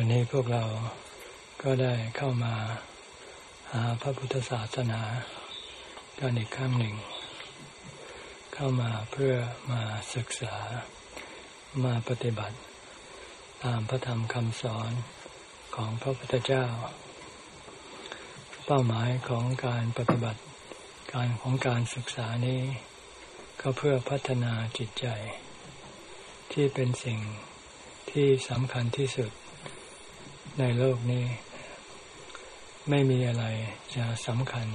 วันนี้พวกเราก็ได้เข้ามาหาพระพุทธศาสนากันอีกครั้งหนึ่ง เข้ามาเพื่อมาศึกษามาปฏิบัติ ตามพระธรรมคำสอนของพระพุทธเจ้า เป้าหมายของการปฏิบัติการของการศึกษานี้ ก็เพื่อพัฒนาจิตใจ ที่เป็นสิ่งที่สำคัญที่สุด ในโลกนี้ ไม่มีอะไรจะสำคัญ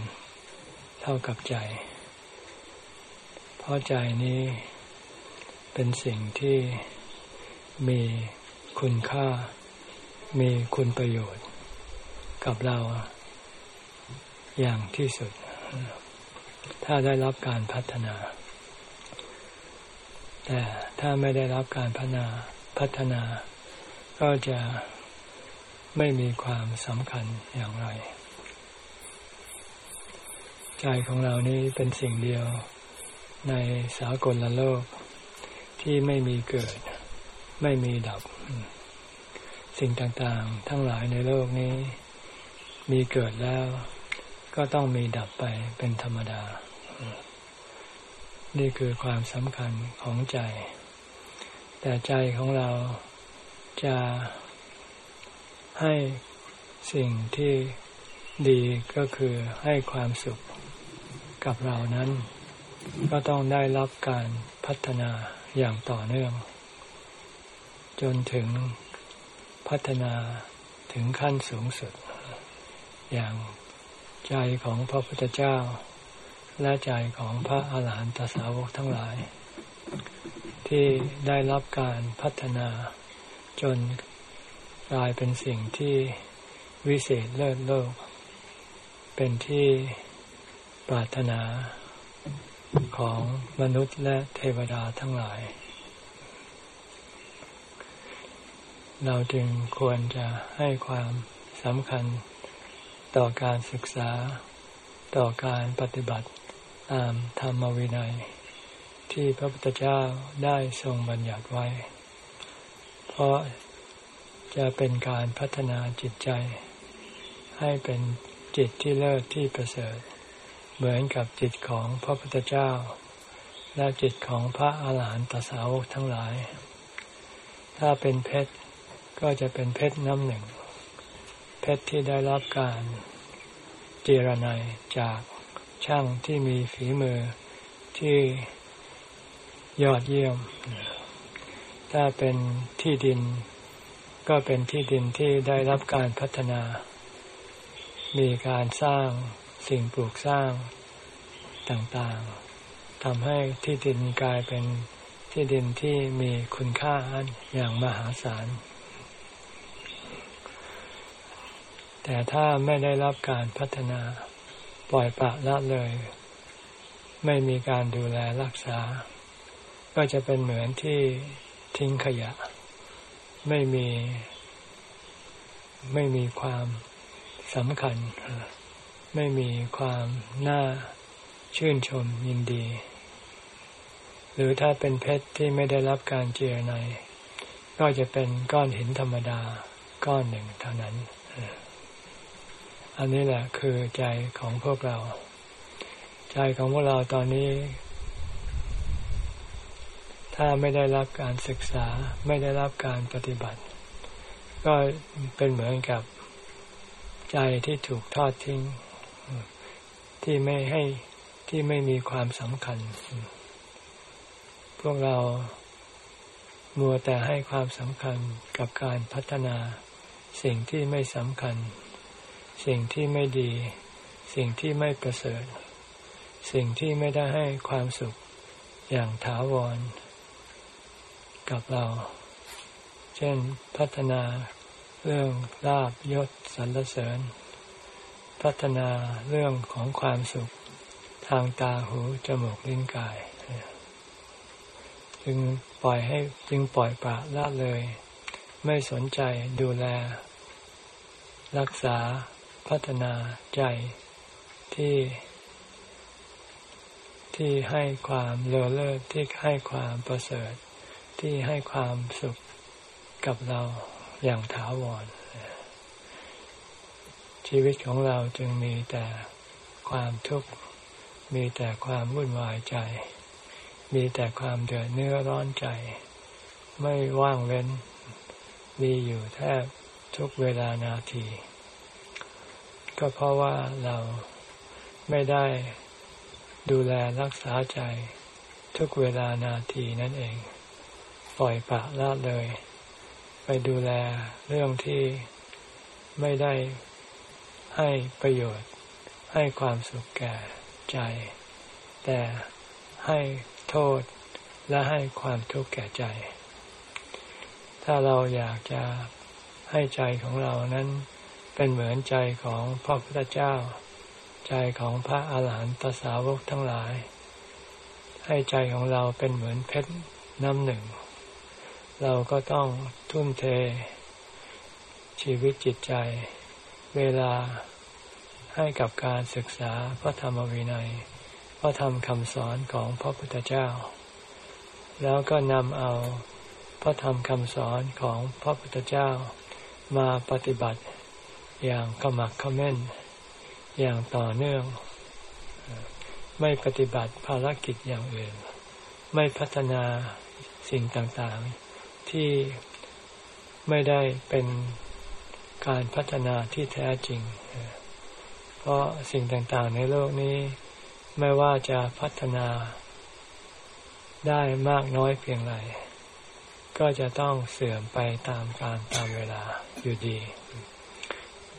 เท่ากับใจ เพราะใจนี้เป็นสิ่งที่มีคุณค่า มีคุณประโยชน์ กับเราอย่างที่สุด ถ้าได้รับการพัฒนา แต่ถ้าไม่ได้รับการพัฒนาพัฒนาก็จะ ไม่มีความสำคัญอย่างไร ใจของเรานี้เป็นสิ่งเดียวในสากลโลก ที่ไม่มีเกิด ไม่มีดับ สิ่งต่างๆ ทั้งหลายในโลกนี้ มีเกิดแล้ว ก็ต้องมีดับไปเป็นธรรมดา นี่คือความสำคัญของใจ แต่ใจของเราจะ ให้สิ่งที่ดีก็คือให้ความสุขกับเรานั้น ก็ต้องได้รับการพัฒนาอย่างต่อเนื่อง จนถึงพัฒนาถึงขั้นสูงสุด อย่างใจของพระพุทธเจ้า และใจของพระอาหารหันตสาวกทั้งหลาย ที่ได้รับการพัฒนาจน กลายเป็นสิ่งที่วิเศษเลิศโลก เป็นที่ปรารถนาของมนุษย์และเทวดาทั้งหลาย เราจึงควรจะให้ความสำคัญต่อการศึกษา ต่อการปฏิบัติตามธรรมวินัย ที่พระพุทธเจ้าได้ทรงบัญญัติไว้ เพราะ จะเป็นการพัฒนาจิตใจ ให้เป็นจิตที่เลิศที่ประเสริฐ เหมือนกับจิตของพระพุทธเจ้า และจิตของพระอาหารหันตสาวกทั้งหลาย ถ้าเป็นเพชรก็จะเป็นเพชรน้ำหนึ่ง เพชรที่ได้รับการเจรไนจากช่างที่มีฝีมือที่ยอดเยี่ยม ถ้าเป็นที่ดิน ก็เป็นที่ดินที่ได้รับการพัฒนา มีการสร้างสิ่งปลูกสร้างต่างๆทำให้ที่ดินกลายเป็นที่ดินที่มีคุณค่าอย่างมหาศาล แต่ถ้าไม่ได้รับการพัฒนาปล่อยปละละเลย ไม่มีการดูแลรักษา ก็จะเป็นเหมือนที่ทิ้งขยะ ไม่มีไม่มีความสำคัญ ไม่มีความน่าชื่นชมยินดี หรือถ้าเป็นเพชรที่ไม่ได้รับการเจียในก็จะเป็นก้อนหินธรรมดาก้อนหนึ่งเท่านั้น อันนี้แหละคือใจของพวกเรา ใจของพวกเราตอนนี้ ถ้าไม่ได้รับการศึกษาไม่ได้รับการปฏิบัติ ก็เป็นเหมือนกับใจที่ถูกทอดทิ้ง ที่ไม่ให้ที่ไม่มีความสำคัญ พวกเรามัวแต่ให้ความสำคัญกับการพัฒนา สิ่งที่ไม่สำคัญ สิ่งที่ไม่ดี สิ่งที่ไม่ประเสริฐ สิ่งที่ไม่ได้ให้ความสุขอย่างถาวร กับเรา เช่นพัฒนาเรื่องลาบยศสรรเสริญ พัฒนาเรื่องของความสุขทางตาหูจมูกลิ้นกาย จึงปล่อยให้จึงปล่อยปละละเลย ไม่สนใจดูแล รักษาพัฒนาใจที่ที่ให้ความเลอเลิศที่ให้ความประเสริฐ ที่ให้ความสุขกับเราอย่างถาวร ชีวิตของเราจึงมีแต่ความทุกข์ มีแต่ความวุ่นวายใจ มีแต่ความเดือดเนื้อร้อนใจ ไม่ว่างเว้น มีอยู่แทบทุกเวลานาที ก็เพราะว่าเราไม่ได้ดูแลรักษาใจทุกเวลานาทีนั่นเอง ปล่อยปะละเลย ไปดูแลเรื่องที่ไม่ได้ให้ประโยชน์ ให้ความสุขแก่ใจ แต่ให้โทษและให้ความทุกข์แก่ใจ ถ้าเราอยากจะให้ใจของเรานั้นเป็นเหมือนใจของพระพุทธเจ้า ใจของพระอาหารหันตสาวกทั้งหลาย ให้ใจของเราเป็นเหมือนเพชรน้ำหนึ่ง เราก็ต้องทุ่มเท ชีวิตจิตใจ เวลาให้กับการศึกษาพระธรรมวินัย พระธรรมคำสอนของพระพุทธเจ้า แล้วก็นำเอาพระธรรมคำสอนของพระพุทธเจ้ามาปฏิบัติอย่างขมักขม้น อย่างต่อเนื่อง ไม่ปฏิบัติภารกิจอย่างอื่น ไม่พัฒนาสิ่งต่างๆ ที่ไม่ได้เป็นการพัฒนาที่แท้จริง เพราะสิ่งต่างๆในโลกนี้ ไม่ว่าจะพัฒนาได้มากน้อยเพียงไรก็จะต้องเสื่อมไปตามการตามเวลาอยู่ดี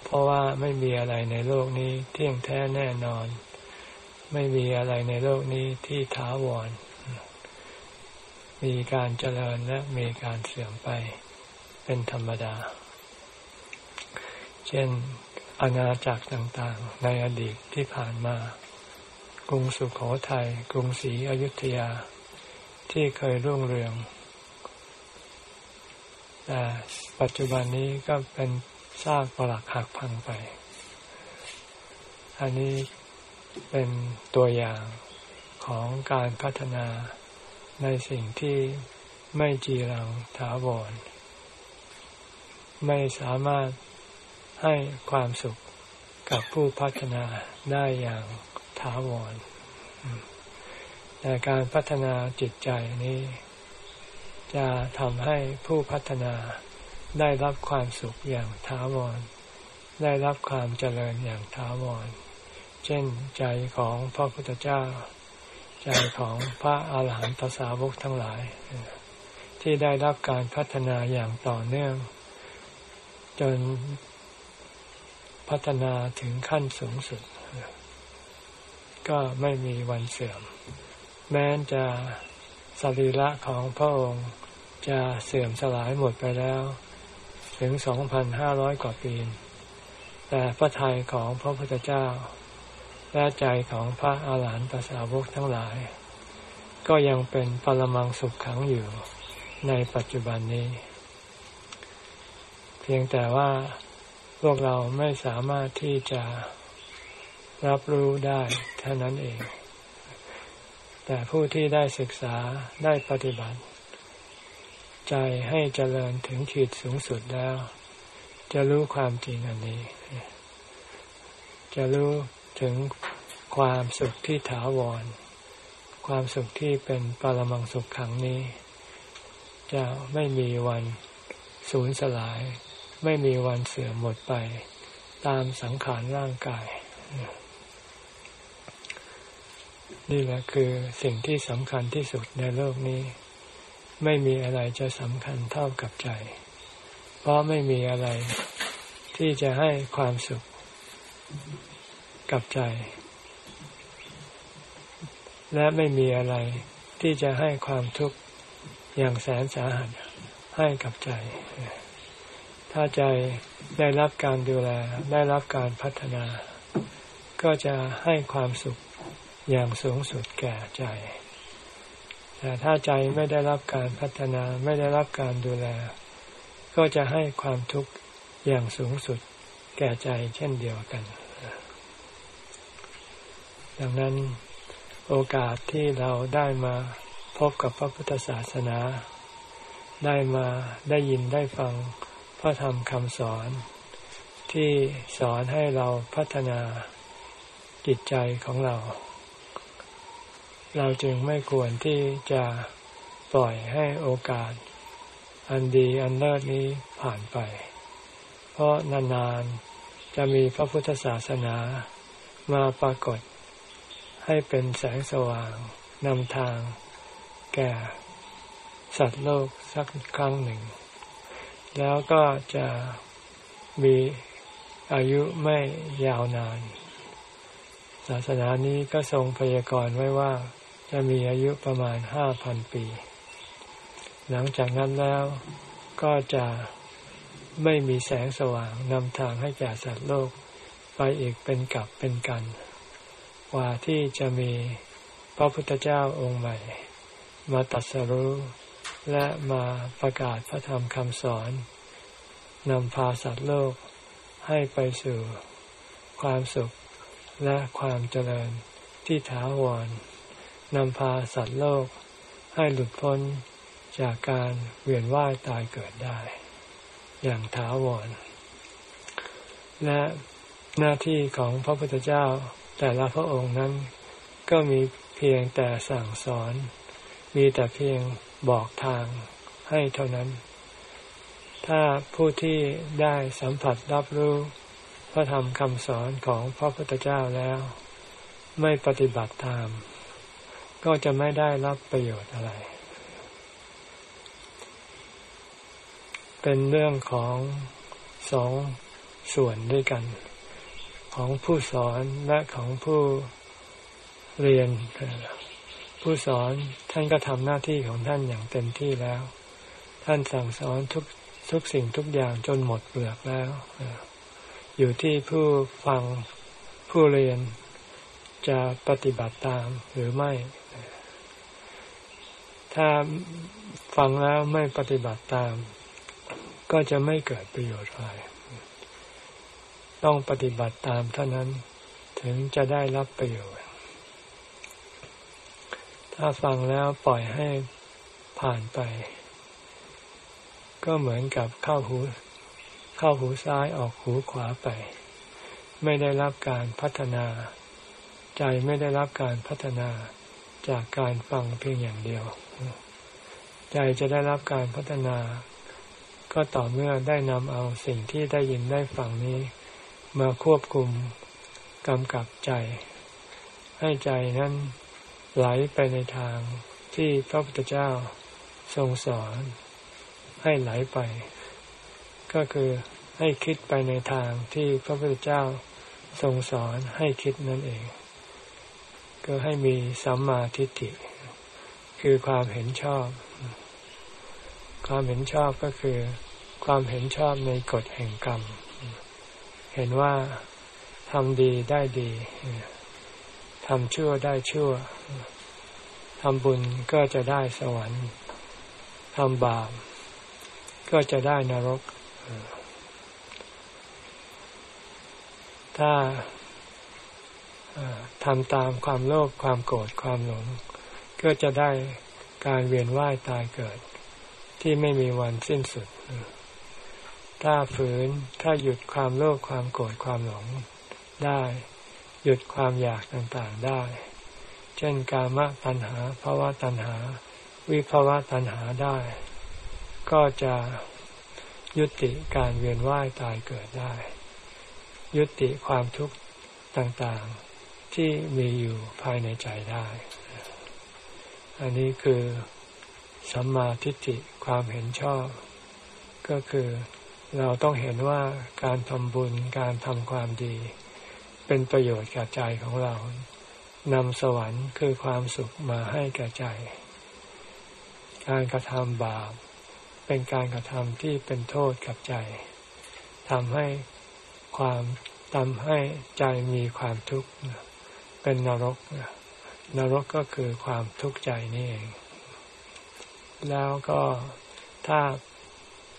เพราะว่าไม่มีอะไรในโลกนี้เที่ยงแท้แน่นอน ไม่มีอะไรในโลกนี้ที่ถาวร มีการเจริญและมีการเสื่อมไปเป็นธรรมดา เช่นอาณาจักรต่างๆ ในอดีตที่ผ่านมา กรุงสุขโขทัย กรุงศรีอยุธยา ที่เคยรุ่งเรือง แต่ปัจจุบันนี้ก็เป็นซากปรักหักพังไป อันนี้เป็นตัวอย่างของการพัฒนา ในสิ่งที่ไม่จีรังถาวร ไม่สามารถให้ความสุขกับผู้พัฒนาได้อย่างถาวรแต่การพัฒนาจิตใจนี้ จะทำให้ผู้พัฒนาได้รับความสุขอย่างถาวร ได้รับความเจริญอย่างถาวร เช่นใจของพระพุทธเจ้า ใจของพระอาหารหันตสาวกทั้งหลาย ที่ได้รับการพัฒนาอย่างต่อเนื่อง จนพัฒนาถึงขั้นสูงสุด ก็ไม่มีวันเสื่อม แม้จะสรีระของพระองค์จะเสื่อมสลายหมดไปแล้ว ถึงสองพันห้าร้อยกว่าปี แต่พระทัยของพระพุทธเจ้า และใจของพระอาหารหันตสาวกทั้งหลาย ก็ยังเป็นปรมังสุขขังอยู่ในปัจจุบันนี้ เพียงแต่ว่าพวกเราไม่สามารถที่จะรับรู้ได้เท่านั้นเอง แต่ผู้ที่ได้ศึกษาได้ปฏิบัติ ใจให้เจริญถึงขีดสูงสุดแล้ว จะรู้ความจริงอันนี้ จะรู้ ถึงความสุขที่ถาวร ความสุขที่เป็นปรมังสุขขังนี้ จะไม่มีวันสูญสลาย ไม่มีวันเสื่อมหมดไป ตามสังขารร่างกาย นี่แหละคือสิ่งที่สำคัญที่สุดในโลกนี้ ไม่มีอะไรจะสำคัญเท่ากับใจ เพราะไม่มีอะไรที่จะให้ความสุข กับใจ และไม่มีอะไรที่จะให้ความทุกข์อย่างแสนสาหัสให้กับใจ ถ้าใจได้รับการดูแลได้รับการพัฒนา ก็จะให้ความสุขอย่างสูงสุดแก่ใจ แต่ถ้าใจไม่ได้รับการพัฒนาไม่ได้รับการดูแล ก็จะให้ความทุกข์อย่างสูงสุดแก่ใจเช่นเดียวกัน ดังนั้นโอกาสที่เราได้มาพบกับพระพุทธศาสนา ได้มาได้ยินได้ฟังพระธรรมคำสอน ที่สอนให้เราพัฒนาจิตใจของเรา เราจึงไม่ควรที่จะปล่อยให้โอกาส อันดีอันเลิศนี้ผ่านไป เพราะนานๆจะมีพระพุทธศาสนามาปรากฏ ให้เป็นแสงสว่างนำทาง แก่สัตว์โลกสักครั้งหนึ่ง แล้วก็จะมีอายุไม่ยาวนาน ศาสนานี้ก็ทรงพยากรณ์ไว้ว่า จะมีอายุประมาณห้าพันปี หลังจากนั้นแล้วก็จะไม่มีแสงสว่างนำทางให้แก่สัตว์โลกไปอีกเป็นกลับเป็นกัน กว่าที่จะมีพระพุทธเจ้าองค์ใหม่ มาตัดสรู้และมาประกาศพระธรรมคำสอนนำพาสัตว์โลกให้ไปสู่ความสุขและความเจริญที่ถาวรนำพาสัตว์โลกให้หลุดพ้นจากการเวียนว่ายตายเกิดได้ อย่างถาวร และหน้าที่ของพระพุทธเจ้า แต่ละพระองค์นั้นก็มีเพียงแต่สั่งสอน มีแต่เพียงบอกทางให้เท่านั้น ถ้าผู้ที่ได้สัมผัสรับรู้พระธรรมคำสอนของพระพุทธเจ้าแล้ว ไม่ปฏิบัติตาม ก็จะไม่ได้รับประโยชน์อะไร เป็นเรื่องของสองส่วนด้วยกัน ของผู้สอนและของผู้เรียน ผู้สอนท่านก็ทำหน้าที่ของท่านอย่างเต็มที่แล้ว ท่านสั่งสอนทุกทุกสิ่งทุกอย่างจนหมดเปลือกแล้ว อยู่ที่ผู้ฟังผู้เรียนจะปฏิบัติตามหรือไม่ ถ้าฟังแล้วไม่ปฏิบัติตาม ก็จะไม่เกิดประโยชน์อะไร ต้องปฏิบัติตามเท่านั้นถึงจะได้รับประโยชน์ ถ้าฟังแล้วปล่อยให้ผ่านไป ก็เหมือนกับเข้าหู เข้าหูซ้ายออกหูขวาไป ไม่ได้รับการพัฒนา ใจไม่ได้รับการพัฒนาจากการฟังเพียงอย่างเดียว ใจจะได้รับการพัฒนา ก็ต่อเมื่อได้นำเอาสิ่งที่ได้ยินได้ฟังนี้ มาควบคุมกำกับใจ ให้ใจนั้นไหลไปในทางที่พระพุทธเจ้าทรงสอน ให้ไหลไป ก็คือให้คิดไปในทางที่พระพุทธเจ้าทรงสอนให้คิดนั่นเอง ก็ให้มีสัมมาทิฏฐิคือความเห็นชอบ ความเห็นชอบก็คือ ความเห็นชอบในกฎแห่งกรรม เห็นว่าทำดีได้ดีทำชั่วได้ชั่วทำบุญก็จะได้สวรรค์ทำบาปก็จะได้นรก ถ้าทำตามความโลภความโกรธความหลง ก็จะได้การเวียนว่ายตายเกิด ที่ไม่มีวันสิ้นสุด ถ้าฝืนถ้าหยุดความโลภความโกรธความหลงได้ หยุดความอยากต่างๆได้ เช่นกามตัณหาภาวะตัณหา วิภาวะตัณหาได้ ก็จะยุติการเวียนว่ายตายเกิดได้ ยุติความทุกข์ต่างๆที่มีอยู่ภายในใจได้ อันนี้คือสัมมาทิฏฐิความเห็นชอบ ก็คือ เราต้องเห็นว่าการทำบุญการทำความดี เป็นประโยชน์กับใจของเรานำสวรรค์คือความสุขมาให้แก่ใจ การกระทำบาปเป็นการกระทำที่เป็นโทษกับใจทำให้ความทำให้ใจมีความทุกข์เป็นนรก นรกก็คือความทุกข์ใจนี่เอง แล้วก็ถ้า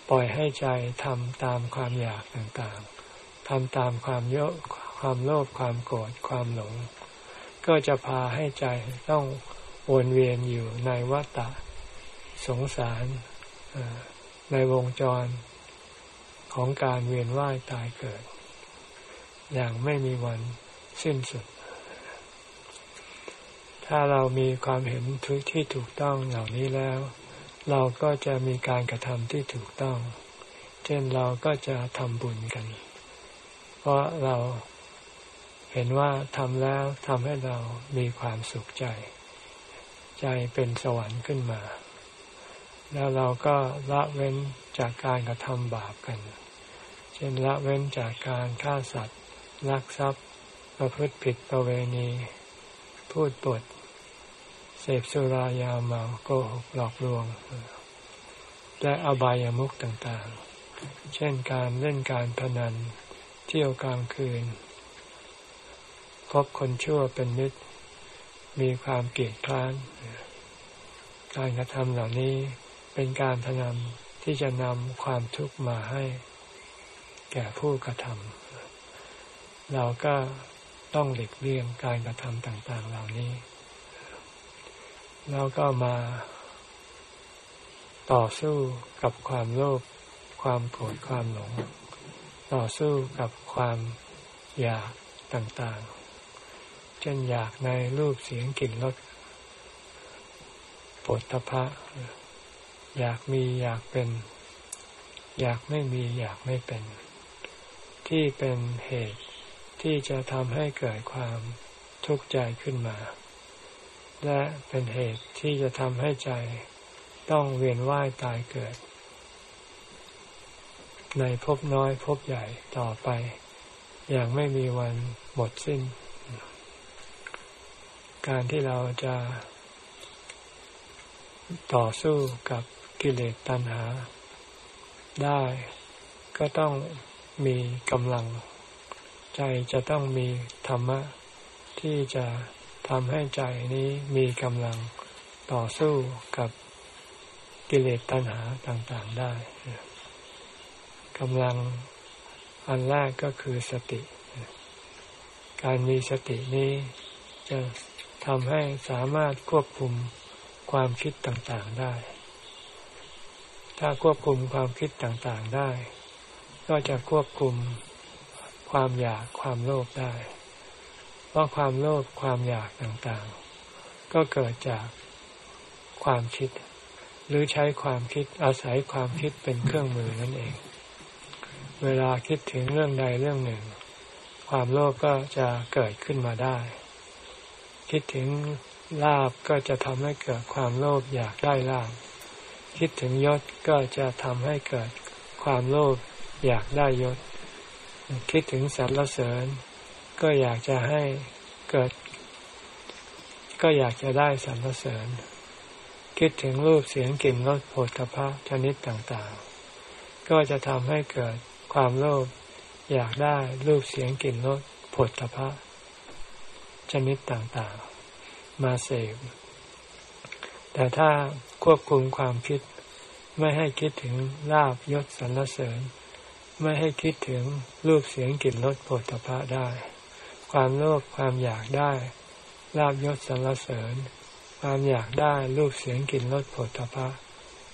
ปล่อยให้ใจทำตามความอยากต่างๆทำตามความเยอความโลภความโกรธความหลง ก็จะพาให้ใจต้องวนเวียนอยู่ในวัฏฏะสงสารในวงจรของการเวียนว่ายตายเกิด อย่างไม่มีวันสิ้นสุด ถ้าเรามีความเห็นทุกที่ถูกต้องเหล่านี้แล้ว เราก็จะมีการกระทำที่ถูกต้อง เช่นเราก็จะทำบุญกัน เพราะเราเห็นว่าทำแล้วทำให้เรามีความสุขใจ ใจเป็นสวรรค์ขึ้นมา แล้วเราก็ละเว้นจากการกระทำบาปกัน เช่นละเว้นจากการฆ่าสัตว์ลักทรัพย์ประพฤติผิดประเวณี พูดปด เสพสุรายาเมาโกหกหลอกลวง และอบายามุขต่างๆ เช่นการเล่นการพนัน เที่ยวกลางคืนคบคนชั่วเป็นมิตร มีความเกลียดคร้าน การกระทำเหล่านี้เป็นการทำที่จะนำความทุกข์มาให้ แก่ผู้กระทำเราก็ต้องหลีกเลี่ยงการกระทำต่าง ๆ เหล่านี้ แล้วก็มาต่อสู้กับความโลภความโกรธความหลง ต่อสู้กับความอยากต่างๆ เช่นอยากในรูปเสียงกลิ่นรสปดทพะ อยากมีอยากเป็น อยากไม่มีอยากไม่เป็น ที่เป็นเหตุที่จะทำให้เกิดความทุกข์ใจขึ้นมา และเป็นเหตุที่จะทำให้ใจต้องเวียนว่ายตายเกิด ในภพน้อยภพใหญ่ต่อไป อย่างไม่มีวันหมดสิ้น การที่เราจะต่อสู้กับกิเลสตัณหา ได้ก็ต้องมีกำลัง ใจจะต้องมีธรรมะที่จะ ทำให้ใจนี้มีกำลังต่อสู้กับกิเลสตัณหาต่างๆได้กำลังอันแรกก็คือสติ การมีสตินี้จะทำให้สามารถควบคุมความคิดต่างๆได้ ถ้าควบคุมความคิดต่างๆได้ ก็จะควบคุมความอยากความโลภได้ เพราะความโลภความอยากต่างๆ ก็เกิดจากความคิด หรือใช้ความคิดอาศัยความคิดเป็นเครื่องมือนั่นเอง เวลาคิดถึงเรื่องใดเรื่องหนึ่ง ความโลภก็จะเกิดขึ้นมาได้ คิดถึงลาบก็จะทำให้เกิดความโลภอยากได้ลาบคิดถึงยศก็จะทำให้เกิดความโลภอยากได้ยศ คิดถึงสรรเสริญ ก็อยากจะให้เกิด ก็อยากจะได้สรรเสริญ คิดถึงรูปเสียงกลิ่นรสโผฏฐพะชนิดต่างๆ ก็จะทำให้เกิดความโลภอยากได้รูปเสียงกลิ่นรสโผฏฐพะชนิดต่างๆ มาเสพแต่ถ้าควบคุมความคิด ไม่ให้คิดถึงลาบยศสรรเสริญ ไม่ให้คิดถึงรูปเสียงกลิ่นรสโผฏฐะได้ ความโลภความอยากได้ลาบยศสรรเสริญ ความอยากได้รูปเสียงกลิ่นรสโผฏฐะ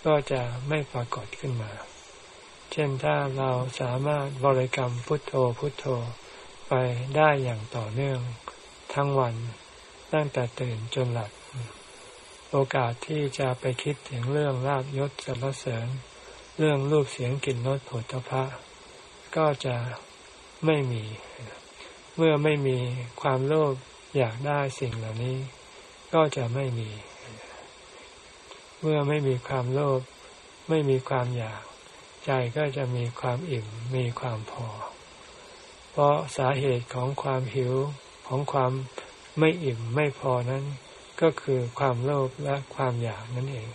ก็จะไม่ปรากฏขึ้นมา เช่นถ้าเราสามารถบริกรรมพุทโธพุทโธไปได้อย่างต่อเนื่องทั้งวันตั้งแต่ตื่นจนหลับโอกาสที่จะไปคิดถึงเรื่องลาบยศสรรเสริญ เรื่องรูปเสียงกลิ่นรสผลตภะก็จะไม่มี เมื่อไม่มีความโลภอยากได้สิ่งเหล่านี้ ก็จะไม่มี เมื่อไม่มีความโลภไม่มีความอยาก ใจก็จะมีความอิ่มมีความพอ เพราะสาเหตุของความหิวของความไม่อิ่มไม่พอนั้น ก็คือความโลภและความอยากนั่นเอง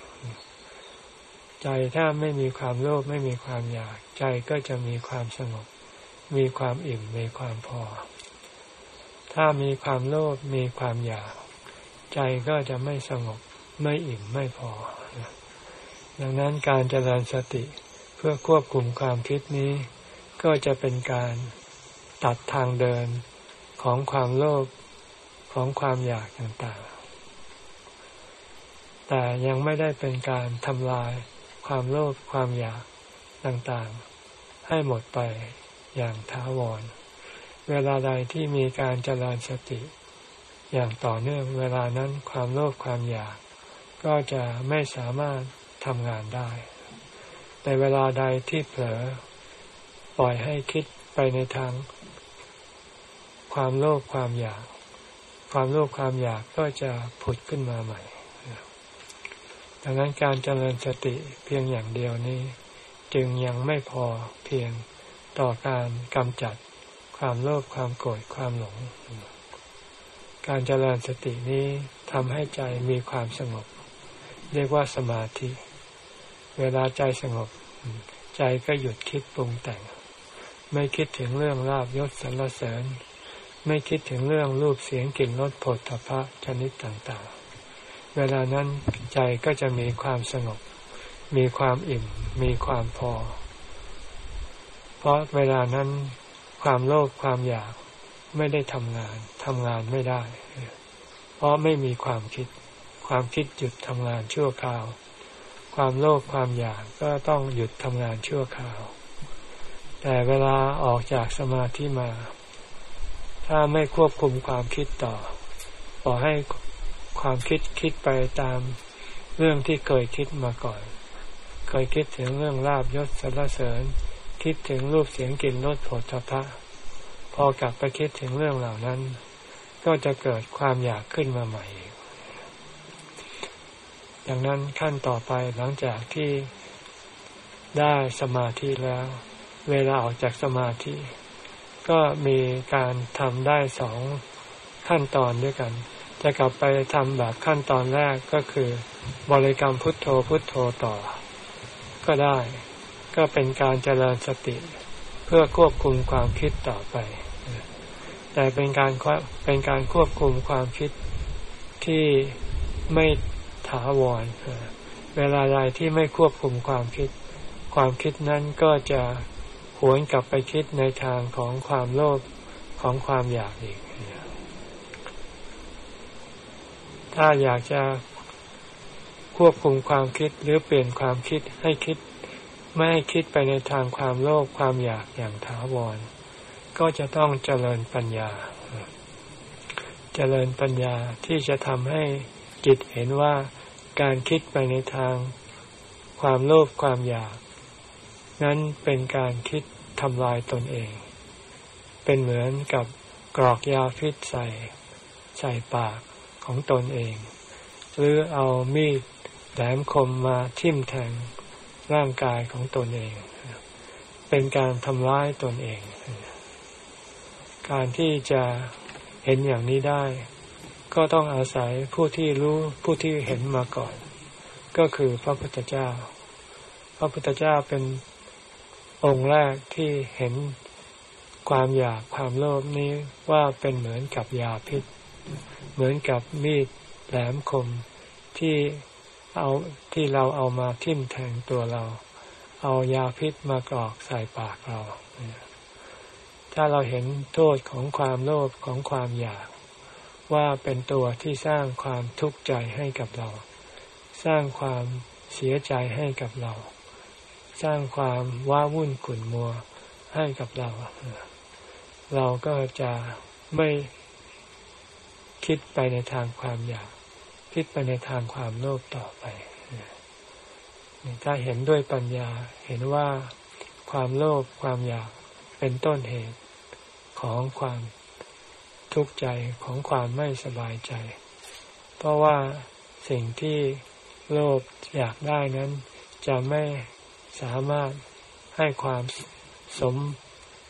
ใจถ้าไม่มีความโลภไม่มีความอยาก ใจก็จะมีความสงบมีความอิ่มมีความพอ ถ้ามีความโลภมีความอยาก ใจก็จะไม่สงบไม่อิ่มไม่พอ ดังนั้นการเจริญสติเพื่อควบคุมความคิดนี้ ก็จะเป็นการตัดทางเดินของความโลภของความอยากต่างๆ แต่ยังไม่ได้เป็นการทำลายความโลภความอยากต่างๆ ให้หมดไปอย่างถาวร เวลาใดที่มีการเจริญสติ อย่างต่อเนื่องเวลานั้นความโลภความอยาก ก็จะไม่สามารถทำงานได้ แต่เวลาใดที่เผลอ ปล่อยให้คิดไปในทาง ความโลภความอยาก ความโลภความอยากก็จะผุดขึ้นมาใหม่ดังนั้นการเจริญสติเพียงอย่างเดียวนี้ จึงยังไม่พอเพียงต่อการกำจัด ความโลภความโกรธความหลง การเจริญสตินี้ทำให้ใจมีความสงบ เรียกว่าสมาธิ เวลาใจสงบ ใจก็หยุดคิดปรุงแต่ง ไม่คิดถึงเรื่องลาบยศสรรเสริญ ไม่คิดถึงเรื่องรูปเสียงกลิ่นรสผลทพะชนิดต่าง ๆ เวลานั้นใจก็จะมีความสงบ มีความอิ่ม มีความพอ เพราะเวลานั้น ความโลภความอยากไม่ได้ทำงานทำงานไม่ได้ เพราะไม่มีความคิด ความคิดหยุดทำงานชั่วคราว ความโลภความอยากก็ต้องหยุดทำงานชั่วคราว แต่เวลาออกจากสมาธิมา ถ้าไม่ควบคุมความคิดต่อปล่อยให้ความคิดคิดไปตามเรื่องที่เคยคิดมาก่อน เคยคิดถึงเรื่องลาบยศสรรเสริญ คิดถึงรูปเสียงกลิ่นรสผลพระพอกลับไปคิดถึงเรื่องเหล่านั้น ก็จะเกิดความอยากขึ้นมาใหม่ดังนั้นขั้นต่อไปหลังจากที่ได้สมาธิแล้ว เวลาออกจากสมาธิ ก็มีการทำได้สองขั้นตอนด้วยกัน จะกลับไปทำแบบขั้นตอนแรกก็คือ บริกรรมพุทโธพุทโธต่อ ก็ได้ ก็เป็นการเจริญสติ เพื่อควบคุมความคิดต่อไป แต่เป็นการเป็นการควบคุมความคิดที่ไม่ถาวร เวลาใดที่ไม่ควบคุมความคิด ความคิดนั้นก็จะหวนกลับไปคิดในทางของความโลภของความอยากอีก ถ้าอยากจะควบคุมความคิดหรือเปลี่ยนความคิดให้คิด ไม่ให้คิดไปในทางความโลภความอยากอย่างถาวร ก็จะต้องเจริญปัญญา เจริญปัญญาที่จะทำให้จิตเห็นว่าการคิดไปในทางความโลภความอยาก นั้นเป็นการคิดทำลายตนเอง เป็นเหมือนกับกรอกยาพิษใส่ใส่ปากของตนเอง หรือเอามีดแหลมคมมาทิ่มแทง ร่างกายของตนเอง เป็นการทำร้ายตนเอง การที่จะเห็นอย่างนี้ได้ ก็ต้องอาศัยผู้ที่รู้ผู้ที่เห็นมาก่อน ก็คือพระพุทธเจ้า พระพุทธเจ้าเป็นองค์แรกที่เห็นความอยากความโลภนี้ว่าเป็นเหมือนกับยาพิษ เหมือนกับมีดแหลมคมที่ เอาที่เราเอามาทิ่มแทงตัวเรา เอายาพิษมากรอกใส่ปากเราถ้าเราเห็นโทษของความโลภของความอยาก ว่าเป็นตัวที่สร้างความทุกข์ใจให้กับเรา สร้างความเสียใจให้กับเรา สร้างความว้าวุ่นขุ่นมัวให้กับเรา เราก็จะไม่คิดไปในทางความอยาก คิดไปในทางความโลภต่อไปถ้าเห็นด้วยปัญญาเห็นว่าความโลภความอยากเป็นต้นเหตุของความทุกข์ใจของความไม่สบายใจ เพราะว่าสิ่งที่โลภอยากได้นั้น จะไม่สามารถให้ความสม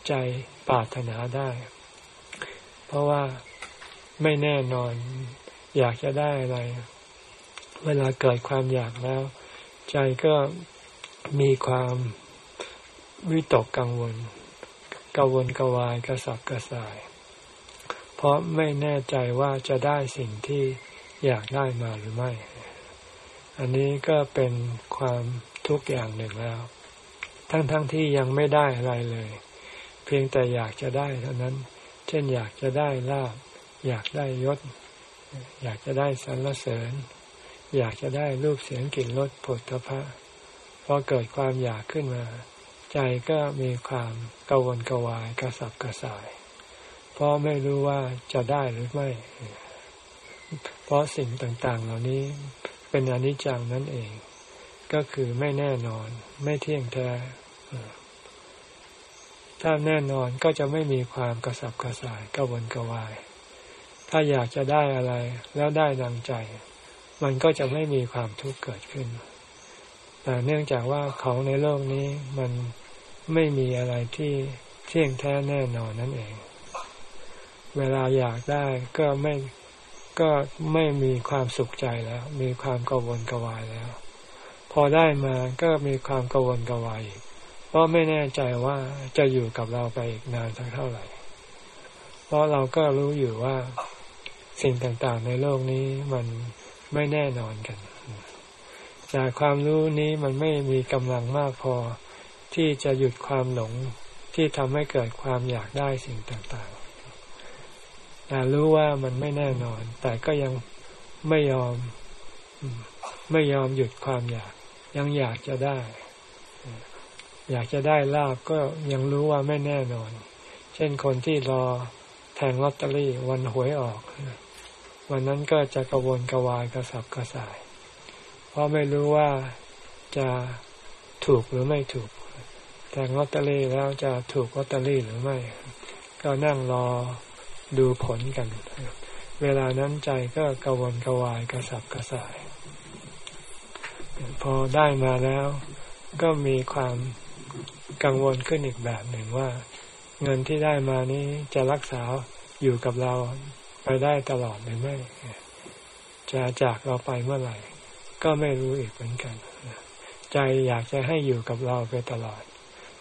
ใจปรารถนาได้ เพราะว่าไม่แน่นอน อยากจะได้อะไร เวลาเกิดความอยากแล้ว ใจก็มีความวิตกกังวล กังวลกวายกระสับกระส่าย เพราะไม่แน่ใจว่าจะได้สิ่งที่อยากได้มาหรือไม่ อันนี้ก็เป็นความทุกข์อย่างหนึ่งแล้ว ทั้งๆทที่ยังไม่ได้อะไรเลย เพียงแต่อยากจะได้เท่านั้น เช่นอยากจะได้ลาบ อยากได้ยศ อยากจะได้สรรเสริญ อยากจะได้รูปเสียงกลิ่นรสผลตภะพอเกิดความอยากขึ้นมา ใจก็มีความกังวลกวายกระสับกระส่าย เพราะไม่รู้ว่าจะได้หรือไม่ เพราะสิ่งต่างๆ เหล่านี้เป็นอนิจจังนั่นเอง ก็คือไม่แน่นอน ไม่เที่ยงแท้ถ้าแน่นอนก็จะไม่มีความกระสับกระส่ายกระวนกระวาย ถ้าอยากจะได้อะไร แล้วได้ดังใจ มันก็จะไม่มีความทุกข์เกิดขึ้น แต่เนื่องจากว่าของในโลกนี้มันไม่มีอะไรที่เที่ยงแท้แน่นอนนั่นเอง เวลาอยากได้ก็ไม่ก็ไม่มีความสุขใจแล้ว มีความกังวลกวายแล้ว พอได้มาก็มีความกังวลกวายอีกเพราะไม่แน่ใจว่าจะอยู่กับเราไปอีกนานสักเท่าไหร่ เพราะเราก็รู้อยู่ว่า สิ่งต่างๆ ในโลกนี้มันไม่แน่นอนกัน แต่ความรู้นี้มันไม่มีกำลังมากพอที่จะหยุดความหลงที่ทำให้เกิดความอยากได้สิ่งต่างๆ แต่รู้ว่ามันไม่แน่นอน แต่ก็ยังไม่ยอมไม่ยอมหยุดความอยาก ยังอยากจะได้ อยากจะได้ลาบก็ยังรู้ว่าไม่แน่นอน เช่นคนที่รอแทงลอตเตอรี่วันหวยออก วันนั้นก็จะกระวนกระวายกระสับกระส่าย เพราะไม่รู้ว่าจะถูกหรือไม่ถูกแทงลอตเตอรี่แล้วจะถูกลอตเตอรี่หรือไม่ ก็นั่งรอดูผลกัน เวลานั้นใจก็กระวนกระวายกระสับกระส่าย พอได้มาแล้ว ก็มีความกังวลขึ้นอีกแบบหนึ่งว่า เงินที่ได้มานี้จะรักษาอยู่กับเรา ไปได้ตลอดหรือไม่ จะจากเราไปเมื่อไหร่ ก็ไม่รู้อีกเหมือนกัน ใจอยากจะให้อยู่กับเราไปตลอด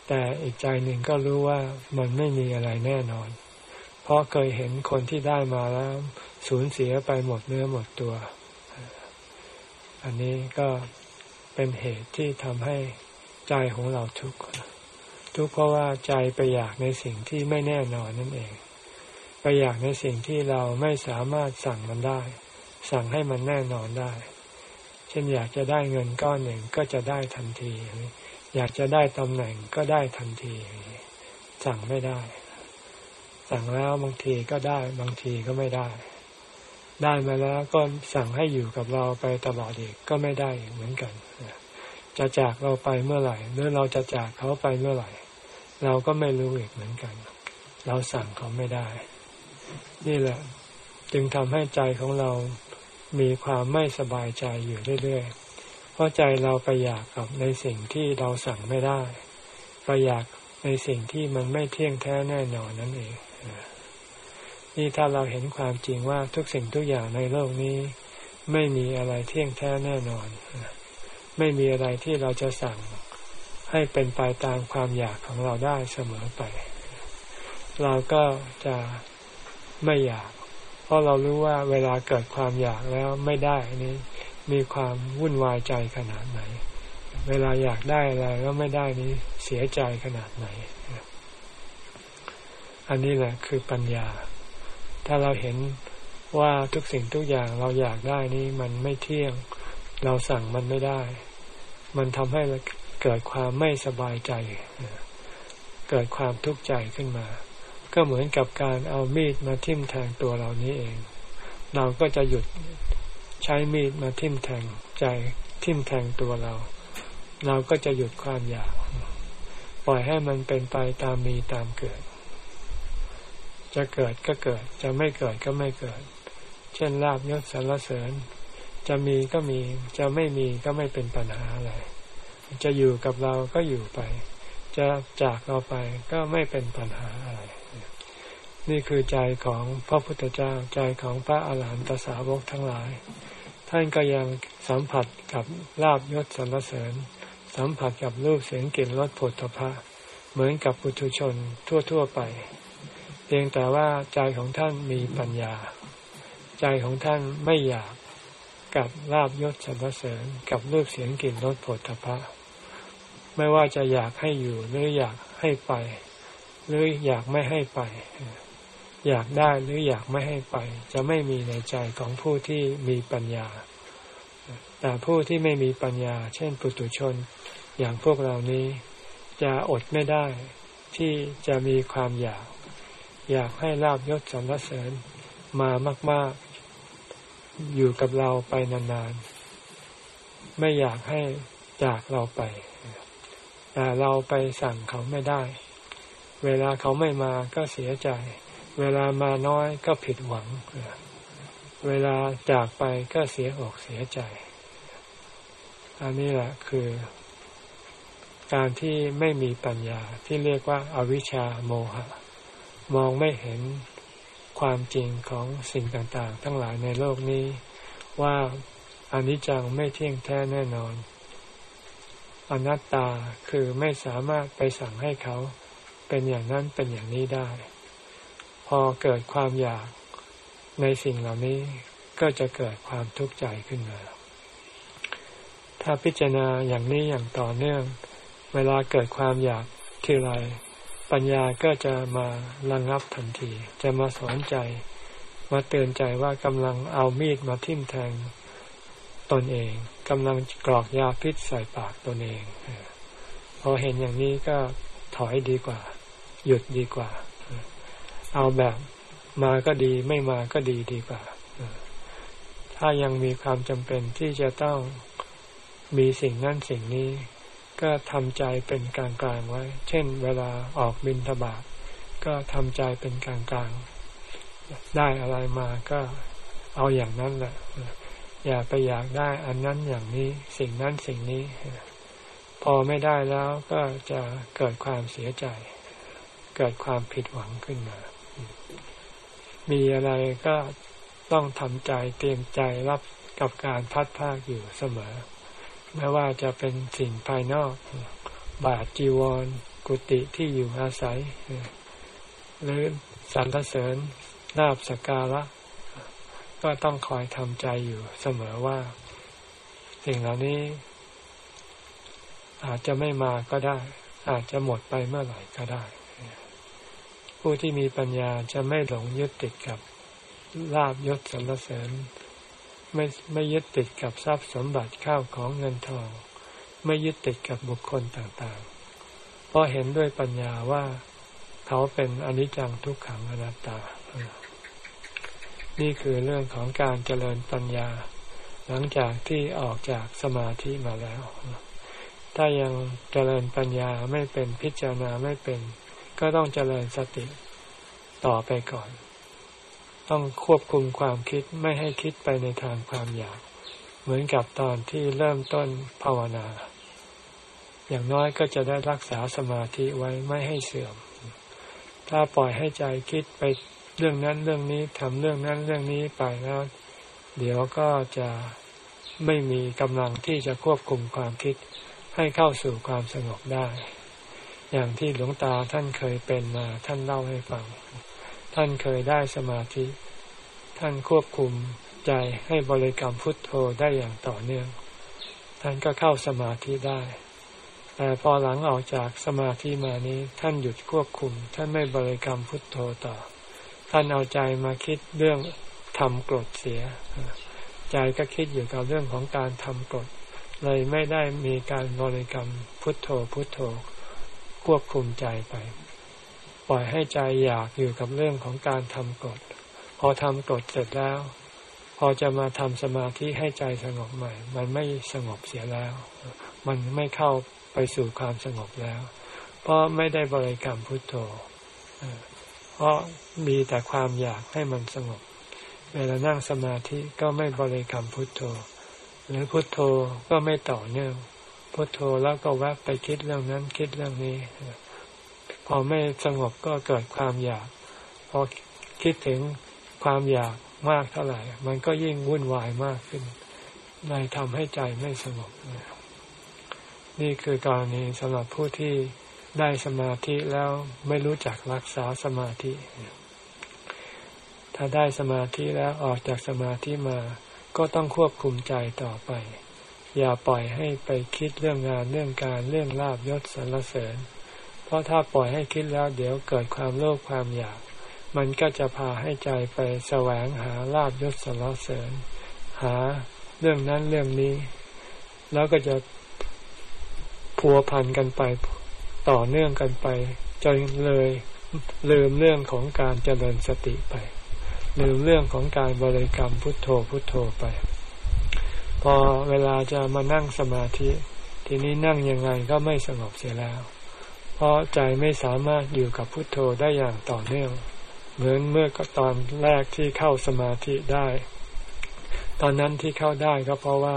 แต่อีกใจหนึ่งก็รู้ว่ามันไม่มีอะไรแน่นอน เพราะเคยเห็นคนที่ได้มาแล้ว สูญเสียไปหมดเนื้อหมดตัว อันนี้ก็เป็นเหตุที่ทำให้ใจของเราทุกข์ทุกข์เพราะว่าใจไปอยากในสิ่งที่ไม่แน่นอนนั่นเอง ไปอยากในสิ่งที่เราไม่สามารถสั่งมันได้ สั่งให้มันแน่นอนได้ เช่นอยากจะได้เงินก้อนหนึ่งก็จะได้ทันที อยากจะได้ตำแหน่งก็ได้ทันที สั่งไม่ได้ สั่งแล้วบางทีก็ได้ บางทีก็ไม่ได้ ได้มาแล้วก็สั่งให้อยู่กับเราไปตลอดอีกก็ไม่ได้เหมือนกัน จะจากเราไปเมื่อไหร่หรือเราจะจากเขาไปเมื่อไหร่ เราก็ไม่รู้อีกเหมือนกัน เราสั่งเขาไม่ได้ นี่แหละ จึงทำให้ใจของเรามีความไม่สบายใจอยู่เรื่อยๆ เพราะใจเราไปอยากกับในสิ่งที่เราสั่งไม่ได้ ไปอยากในสิ่งที่มันไม่เที่ยงแท้แน่นอนนั่นเอง นี่ถ้าเราเห็นความจริงว่าทุกสิ่งทุกอย่างในโลกนี้ ไม่มีอะไรเที่ยงแท้แน่นอน ไม่มีอะไรที่เราจะสั่งให้เป็นไปตามความอยากของเราได้เสมอไป เราก็จะ ไม่อยาก เพราะเรารู้ว่าเวลาเกิดความอยากแล้วไม่ได้นี้มีความวุ่นวายใจขนาดไหน เวลาอยากได้อะไรแล้วไม่ได้นี้เสียใจขนาดไหน อันนี้แหละคือปัญญา ถ้าเราเห็นว่าทุกสิ่งทุกอย่างเราอยากได้นี้มันไม่เที่ยง เราสั่งมันไม่ได้ มันทำให้เกิดความไม่สบายใจ เกิดความทุกข์ใจขึ้นมา ก็เหมือนกับการเอามีดมาทิ่มแทงตัวเรานี้เอง เราก็จะหยุดใช้มีดมาทิ่มแทงใจทิ่มแทงตัวเรา เราก็จะหยุดความอยาก ปล่อยให้มันเป็นไปตามมีตามเกิด จะเกิดก็เกิด จะไม่เกิดก็ไม่เกิด เช่นลาบยศสรรเสริญ จะมีก็มี จะไม่มีก็ไม่เป็นปัญหาอะไร จะอยู่กับเราก็อยู่ไป จะจากเราไปก็ไม่เป็นปัญหาอะไร นี่คือใจของพระพุทธเจ้าใจของพระอาหารหันตสาวกทั้งหลาย ท่านก็ยังสัมผัสกับลาบยศสรรเสริญ สัมผัสกับรูปเสียงกลิ่นรสผลตภะเหมือนกับปุถุชนทั่ว ๆไป เพียงแต่ว่าใจของท่านมีปัญญา ใจของท่านไม่อยากกับลาบยศสรรเสริญ กับรูปเสียงกลิ่นรสผลตภะไม่ว่าจะอยากให้อยู่หรืออยากให้ไป หรืออยากไม่ให้ไป อยากได้หรืออยากไม่ให้ไป จะไม่มีในใจของผู้ที่มีปัญญา แต่ผู้ที่ไม่มีปัญญา เช่นปุตุชน อย่างพวกเรานี้ จะอดไม่ได้ ที่จะมีความอยาก อยากให้ลาบยศสรรเสริญมามาก ๆ อยู่กับเราไปนานๆ ไม่อยากให้จากเราไป แต่เราไปสั่งเขาไม่ได้ เวลาเขาไม่มาก็เสียใจ เวลามาน้อยก็ผิดหวัง เวลาจากไปก็เสียอกเสียใจ อันนี้แหละคือ การที่ไม่มีปัญญาที่เรียกว่าอาวิชชาโมหะ มองไม่เห็นความจริงของสิ่งต่าง ๆ ทั้งหลายในโลกนี้ ว่าอนิจจังไม่เที่ยงแท้แน่นอน อนัตตาคือไม่สามารถไปสั่งให้เขาเป็นอย่างนั้นเป็นอย่างนี้ได้ พอเกิดความอยากในสิ่งเหล่านี้ก็จะเกิดความทุกข์ใจขึ้นมา ถ้าพิจารณาอย่างนี้อย่างต่อเนื่อง เวลาเกิดความอยากทีไรปัญญาก็จะมาระงับทันที จะมาสอนใจ มาเตือนใจว่ากำลังเอามีดมาทิ่มแทงตนเองกำลังกรอกยาพิษใส่ปากตนเองพอเห็นอย่างนี้ก็ถอยดีกว่า หยุดดีกว่า เอาแบบมาก็ดีไม่มาก็ดีดีกว่า ถ้ายังมีความจำเป็นที่จะต้องมีสิ่งนั้นสิ่งนี้ ก็ทำใจเป็นกลางกลางไว้ เช่น เวลาออกบินทบาทก็ทำใจเป็นกลางกลางได้อะไรมาก็เอาอย่างนั้นแหละ อย่าไปอยากได้อันนั้นอย่างนี้ สิ่งนั้นสิ่งนี้ พอไม่ได้แล้วก็จะเกิดความเสียใจ เกิดความผิดหวังขึ้นมา มีอะไรก็ต้องทำใจเตรียมใจรับกับการพัดภาคอยู่เสมอ ไม่ว่าจะเป็นสิ่งภายนอก บาทจีวร กุฏิที่อยู่อาศัย หรือสรรเสริญนาบสการะ ก็ต้องคอยทำใจอยู่เสมอว่า สิ่งเหล่านี้ อาจจะไม่มาก็ได้ อาจจะหมดไปเมื่อไหร่ก็ได้ ผู้ที่มีปัญญาจะไม่หลงยึดติดกับลาบยศสรรเสริญ ไม่ไม่ยึดติดกับทรัพย์สมบัติข้าวของเงินทอง ไม่ยึดติดกับบุคคลต่างๆ เพราะเห็นด้วยปัญญาว่าเขาเป็นอนิจจังทุกขังอนัตตา นี่คือเรื่องของการเจริญปัญญา หลังจากที่ออกจากสมาธิมาแล้ว ถ้ายังเจริญปัญญาไม่เป็นพิจารณาไม่เป็น ก็ต้องเจริญสติต่อไปก่อน ต้องควบคุมความคิดไม่ให้คิดไปในทางความอยาก เหมือนกับตอนที่เริ่มต้นภาวนา อย่างน้อยก็จะได้รักษาสมาธิไว้ไม่ให้เสื่อม ถ้าปล่อยให้ใจคิดไปเรื่องนั้นเรื่องนี้ทำเรื่องนั้นเรื่องนี้ไปแล้ว เดี๋ยวก็จะไม่มีกำลังที่จะควบคุมความคิดให้เข้าสู่ความสงบได้ อย่างที่หลวงตาท่านเคยเป็นมาท่านเล่าให้ฟัง ท่านเคยได้สมาธิ ท่านควบคุมใจให้บริกรรมพุทโธได้อย่างต่อเนื่อง ท่านก็เข้าสมาธิได้ แต่พอหลังออกจากสมาธิมานี้ท่านหยุดควบคุม ท่านไม่บริกรรมพุทโธต่อ ท่านเอาใจมาคิดเรื่องทำกรดเสีย ใจก็คิดอยู่กับเรื่องของการทำกรดเลยไม่ได้มีการบริกรรมพุทโธพุทโธ ควบคุมใจไป ปล่อยให้ใจอยากอยู่กับเรื่องของการทำกฎ พอทำกฎเสร็จแล้ว พอจะมาทำสมาธิให้ใจสงบใหม่ มันไม่สงบเสียแล้ว มันไม่เข้าไปสู่ความสงบแล้ว เพราะไม่ได้บริกรรมพุทโธเพราะมีแต่ความอยากให้มันสงบ เวลานั่งสมาธิก็ไม่บริกรรมพุทโธ หรือพุทโธก็ไม่ต่อเนื่อง พุทโธแล้วก็แวบไปคิดเรื่องนั้นคิดเรื่องนี้ พอไม่สงบก็เกิดความอยาก พอคิดถึงความอยากมากเท่าไหร่ มันก็ยิ่งวุ่นวายมากขึ้นเลยทำให้ใจไม่สงบ นี่คือกรณีสำหรับผู้ที่ได้สมาธิแล้วไม่รู้จักรักษาสมาธิ ถ้าได้สมาธิแล้วออกจากสมาธิมา ก็ต้องควบคุมใจต่อไป อย่าปล่อยให้ไปคิดเรื่องงานเรื่องการเรื่องลาบยศสรรเสริญ เพราะถ้าปล่อยให้คิดแล้วเดี๋ยวเกิดความโลภความอยาก มันก็จะพาให้ใจไปแสวงหาลาบยศสรรเสริญ หาเรื่องนั้นเรื่องนี้ แล้วก็จะพัวพันกันไปต่อเนื่องกันไปจนเลยลืมเรื่องของการเจริญสติไปลืมเรื่องของการบริกรรมพุทโธพุทโธไป พอเวลาจะมานั่งสมาธิ ทีนี้นั่งยังไงก็ไม่สงบเสียแล้ว เพราะใจไม่สามารถอยู่กับพุทโธได้อย่างต่อเนื่อง เหมือนเมื่อตอนแรกที่เข้าสมาธิได้ ตอนนั้นที่เข้าได้ก็เพราะว่า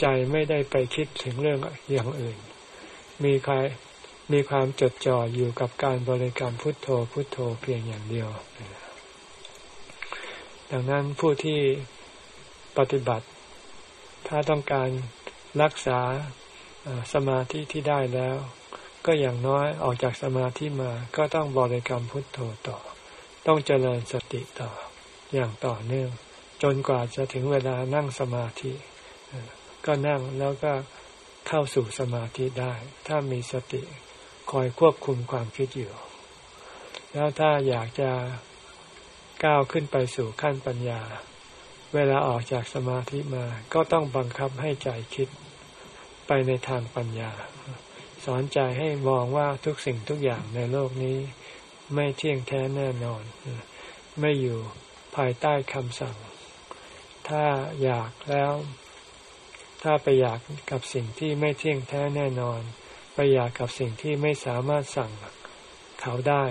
ใจไม่ได้ไปคิดถึงเรื่องอย่างอื่น มีใครมีความจดจ่ออยู่กับการบริกรรมพุทโธพุทโธเพียงอย่างเดียว ดังนั้นผู้ที่ปฏิบัติ ถ้าต้องการรักษาสมาธิที่ได้แล้ว ก็อย่างน้อยออกจากสมาธิมาก็ต้องบริกรรมพุทโธต่อ ต้องเจริญสติต่ออย่างต่อเนื่อง จนกว่าจะถึงเวลานั่งสมาธิ ก็นั่งแล้วก็เข้าสู่สมาธิได้ ถ้ามีสติคอยควบคุมความคิดอยู่ แล้วถ้าอยากจะก้าวขึ้นไปสู่ขั้นปัญญา เวลาออกจากสมาธิมา ก็ต้องบังคับให้ใจคิดไปในทางปัญญา สอนใจให้มองว่าทุกสิ่งทุกอย่างในโลกนี้ ไม่เที่ยงแท้แน่นอน ไม่อยู่ภายใต้คำสั่ง ถ้าอยากแล้ว ถ้าไปอยากกับสิ่งที่ไม่เที่ยงแท้แน่นอน ไปอยากกับสิ่งที่ไม่สามารถสั่งเขาได้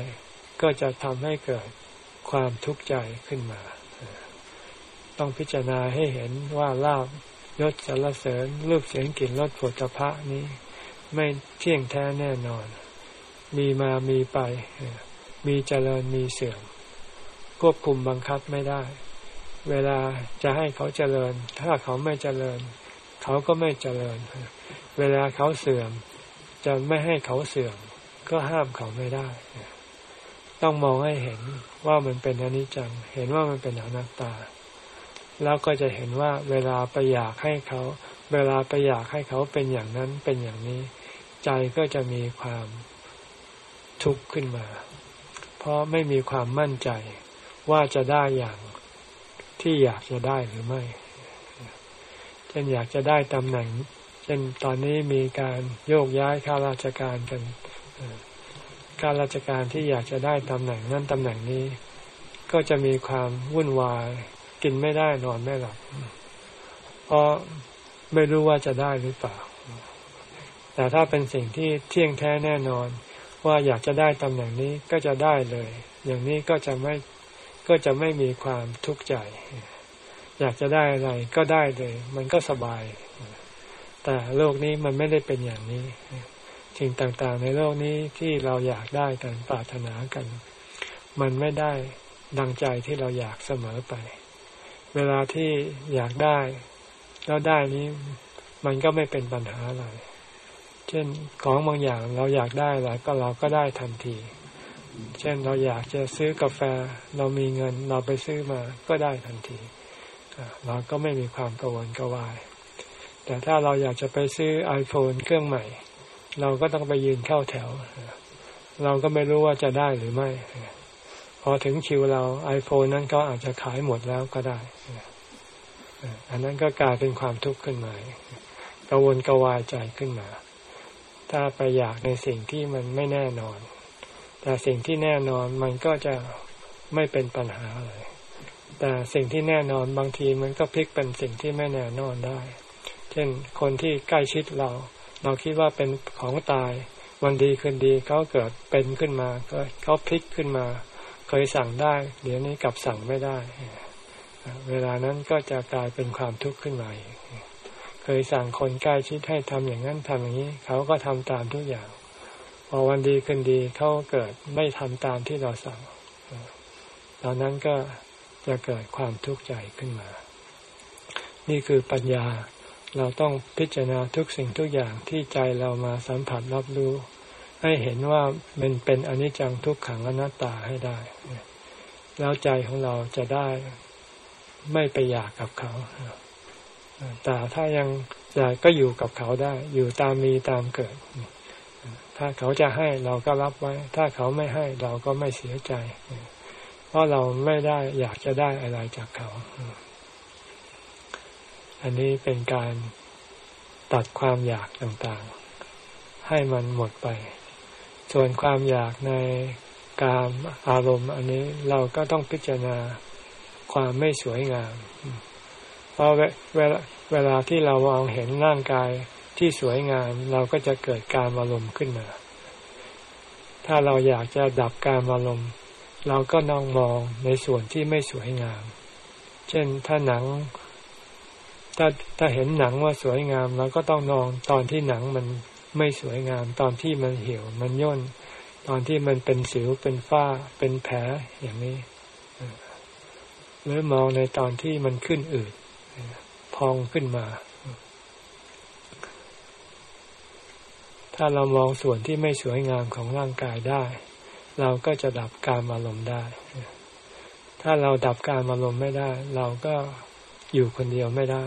ก็จะทำให้เกิดความทุกข์ใจขึ้นมา ต้องพิจารณาให้เห็นว่าลาบยศสรรเสริญรูปเสียงกลิ่นรสผลพระนี้ ไม่เที่ยงแท้แน่นอน มีมามีไป มีเจริญมีเสื่อม ควบคุมบังคับไม่ได้ เวลาจะให้เขาเจริญ ถ้าเขาไม่เจริญ เขาก็ไม่เจริญ เวลาเขาเสื่อม จะไม่ให้เขาเสื่อม ก็ห้ามเขาไม่ได้ ต้องมองให้เห็นว่ามันเป็นอนิจจัง เห็นว่ามันเป็นอนัตตา แล้วก็จะเห็นว่าเวลาไปอยากให้เขา เวลาไปอยากให้เขาเป็นอย่างนั้นเป็นอย่างนี้ ใจก็จะมีความทุกข์ขึ้นมา เพราะไม่มีความมั่นใจว่าจะได้อย่างที่อยากจะได้หรือไม่เช่นอยากจะได้ตำแหน่ง เช่นตอนนี้มีการโยกย้ายข้าราชการกันข้าราชการที่อยากจะได้ตำแหน่งนั้นตำแหน่งนี้ ก็จะมีความวุ่นวาย กินไม่ได้นอนไม่หลับเพราะไม่รู้ว่าจะได้หรือเปล่า แต่ถ้าเป็นสิ่งที่เที่ยงแท้แน่นอน ว่าอยากจะได้ตำแหน่งนี้ก็จะได้เลย อย่างนี้ก็จะไม่ก็จะไม่มีความทุกข์ใจ อยากจะได้อะไรก็ได้เลย มันก็สบาย แต่โลกนี้มันไม่ได้เป็นอย่างนี้สิ่งต่างๆ ในโลกนี้ที่เราอยากได้กันปรารถนากัน มันไม่ได้ดังใจที่เราอยากเสมอไป เวลาที่อยากได้ แล้วได้นี้ มันก็ไม่เป็นปัญหาอะไร เช่นของบางอย่างเราอยากได้อะไรก็เราก็ได้ทันที เช่นเราอยากจะซื้อกาแฟ เรามีเงินเราไปซื้อมาก็ได้ทันทีเราก็ไม่มีความกังวลกวาย แต่ถ้าเราอยากจะไปซื้อ iPhone เครื่องใหม่ เราก็ต้องไปยืนเข้าแถว เราก็ไม่รู้ว่าจะได้หรือไม่ พอถึงคิวเรา iPhone นั้นก็อาจจะขายหมดแล้วก็ได้ อันนั้นก็กลายเป็นความทุกข์ขึ้นมากังวลกวายใจขึ้นมา ถ้าไปอยากในสิ่งที่มันไม่แน่นอน แต่สิ่งที่แน่นอนมันก็จะไม่เป็นปัญหาเลย แต่สิ่งที่แน่นอนบางทีมันก็พลิกเป็นสิ่งที่ไม่แน่นอนได้ เช่นคนที่ใกล้ชิดเรา เราคิดว่าเป็นของตาย วันดีคืนดีเขาเกิดเป็นขึ้นมา ก็เขาพลิกขึ้นมา ยสั่งได้ เดี๋ยวนี้กลับสั่งไม่ได้ เวลานั้นก็จะกลายเป็นความทุกข์ขึ้นมาเคยสั่งคนใกล้ชิดให้ทำอย่างนั้นทำอย่างนี้ เขาก็ทำตามทุกอย่าง พอวันดีคืนดีเขาเกิดไม่ทำตามที่เราสั่งตอนนั้นก็จะเกิดความทุกข์ใจขึ้นมา นี่คือปัญญาเราต้องพิจารณาทุกสิ่งทุกอย่างที่ใจเรามาสัมผัสรับรู้ ให้เห็นว่ามันเป็นอนิจจังทุกขังอนัตตาให้ได้ แล้วใจของเราจะได้ไม่ไปอยากกับเขาแต่ถ้ายังอยากก็อยู่กับเขาได้ อยู่ตามมีตามเกิด ถ้าเขาจะให้เราก็รับไว้ ถ้าเขาไม่ให้เราก็ไม่เสียใจ เพราะเราไม่ได้อยากจะได้อะไรจากเขา อันนี้เป็นการตัดความอยากต่างๆ ให้มันหมดไป ส่วนความอยากในการอารมณ์ อันนี้เราก็ต้องพิจารณาความไม่สวยงาม เพราะเวลาเวลาที่เรามองเห็นร่างกายที่สวยงาม เราก็จะเกิดการอารมณ์ขึ้นมา ถ้าเราอยากจะดับการอารมณ์ เราก็น้องมองในส่วนที่ไม่สวยงาม เช่นถ้าหนัง ถ้าถ้าเห็นหนังว่าสวยงามเราก็ต้องนองตอนที่หนังมัน ไม่สวยงาม ตอนที่มันเหี่ยวมันย่น ตอนที่มันเป็นสิวเป็นฝ้าเป็นแผลอย่างนี้หรือมองในตอนที่มันขึ้นอืดพองขึ้นมา ถ้าเรามองส่วนที่ไม่สวยงามของร่างกายได้ เราก็จะดับการอารมณ์ได้ ถ้าเราดับการอารมณ์ไม่ได้ เราก็อยู่คนเดียวไม่ได้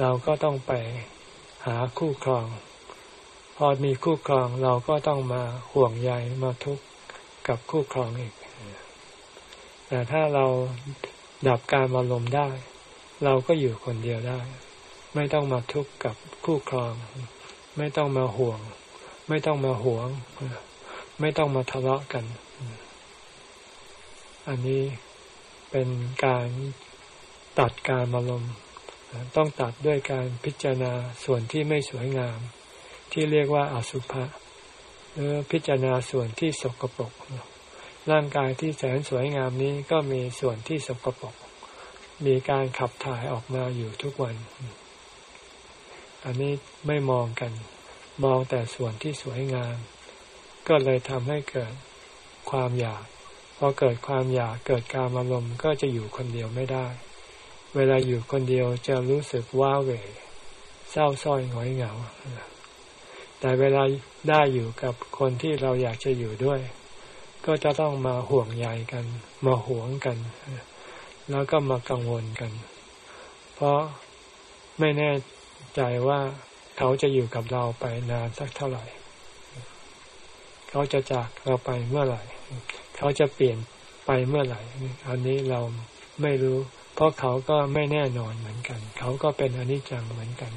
เราก็ต้องไปหาคู่ครอง พอมีคู่ครองเราก็ต้องมาห่วงใยมาทุกข์กับคู่ครองอีก แต่ถ้าเราดับการอารมณ์ได้ เราก็อยู่คนเดียวได้ ไม่ต้องมาทุกข์กับคู่ครอง ไม่ต้องมาห่วง ไม่ต้องมาหวง ไม่ต้องมาทะเลาะกัน อันนี้เป็นการตัดการอารมณ์ต้องตัดด้วยการพิจารณาส่วนที่ไม่สวยงาม ที่เรียกว่าอสุภะหรือพิจารณาส่วนที่สกปรกร่างกายที่แสนสวยงามนี้ก็มีส่วนที่สกปรกมีการขับถ่ายออกมาอยู่ทุกวัน อันนี้ไม่มองกัน มองแต่ส่วนที่สวยงาม ก็เลยทำให้เกิดความอยาก พอเกิดความอยากเกิดการอารมณ์ก็จะอยู่คนเดียวไม่ได้ เวลาอยู่คนเดียวจะรู้สึกว้าเหวเศร้าส้อยหงอยเหงา แต่เวลาได้อยู่กับคนที่เราอยากจะอยู่ด้วย ก็จะต้องมาห่วงใยกัน มาหวงกัน แล้วก็มากังวลกัน เพราะไม่แน่ใจว่าเขาจะอยู่กับเราไปนานสักเท่าไหร่ เขาจะจากเราไปเมื่อไหร่ เขาจะเปลี่ยนไปเมื่อไหร่ อันนี้เราไม่รู้ เพราะเขาก็ไม่แน่นอนเหมือนกัน เขาก็เป็นอนิจจังเหมือนกัน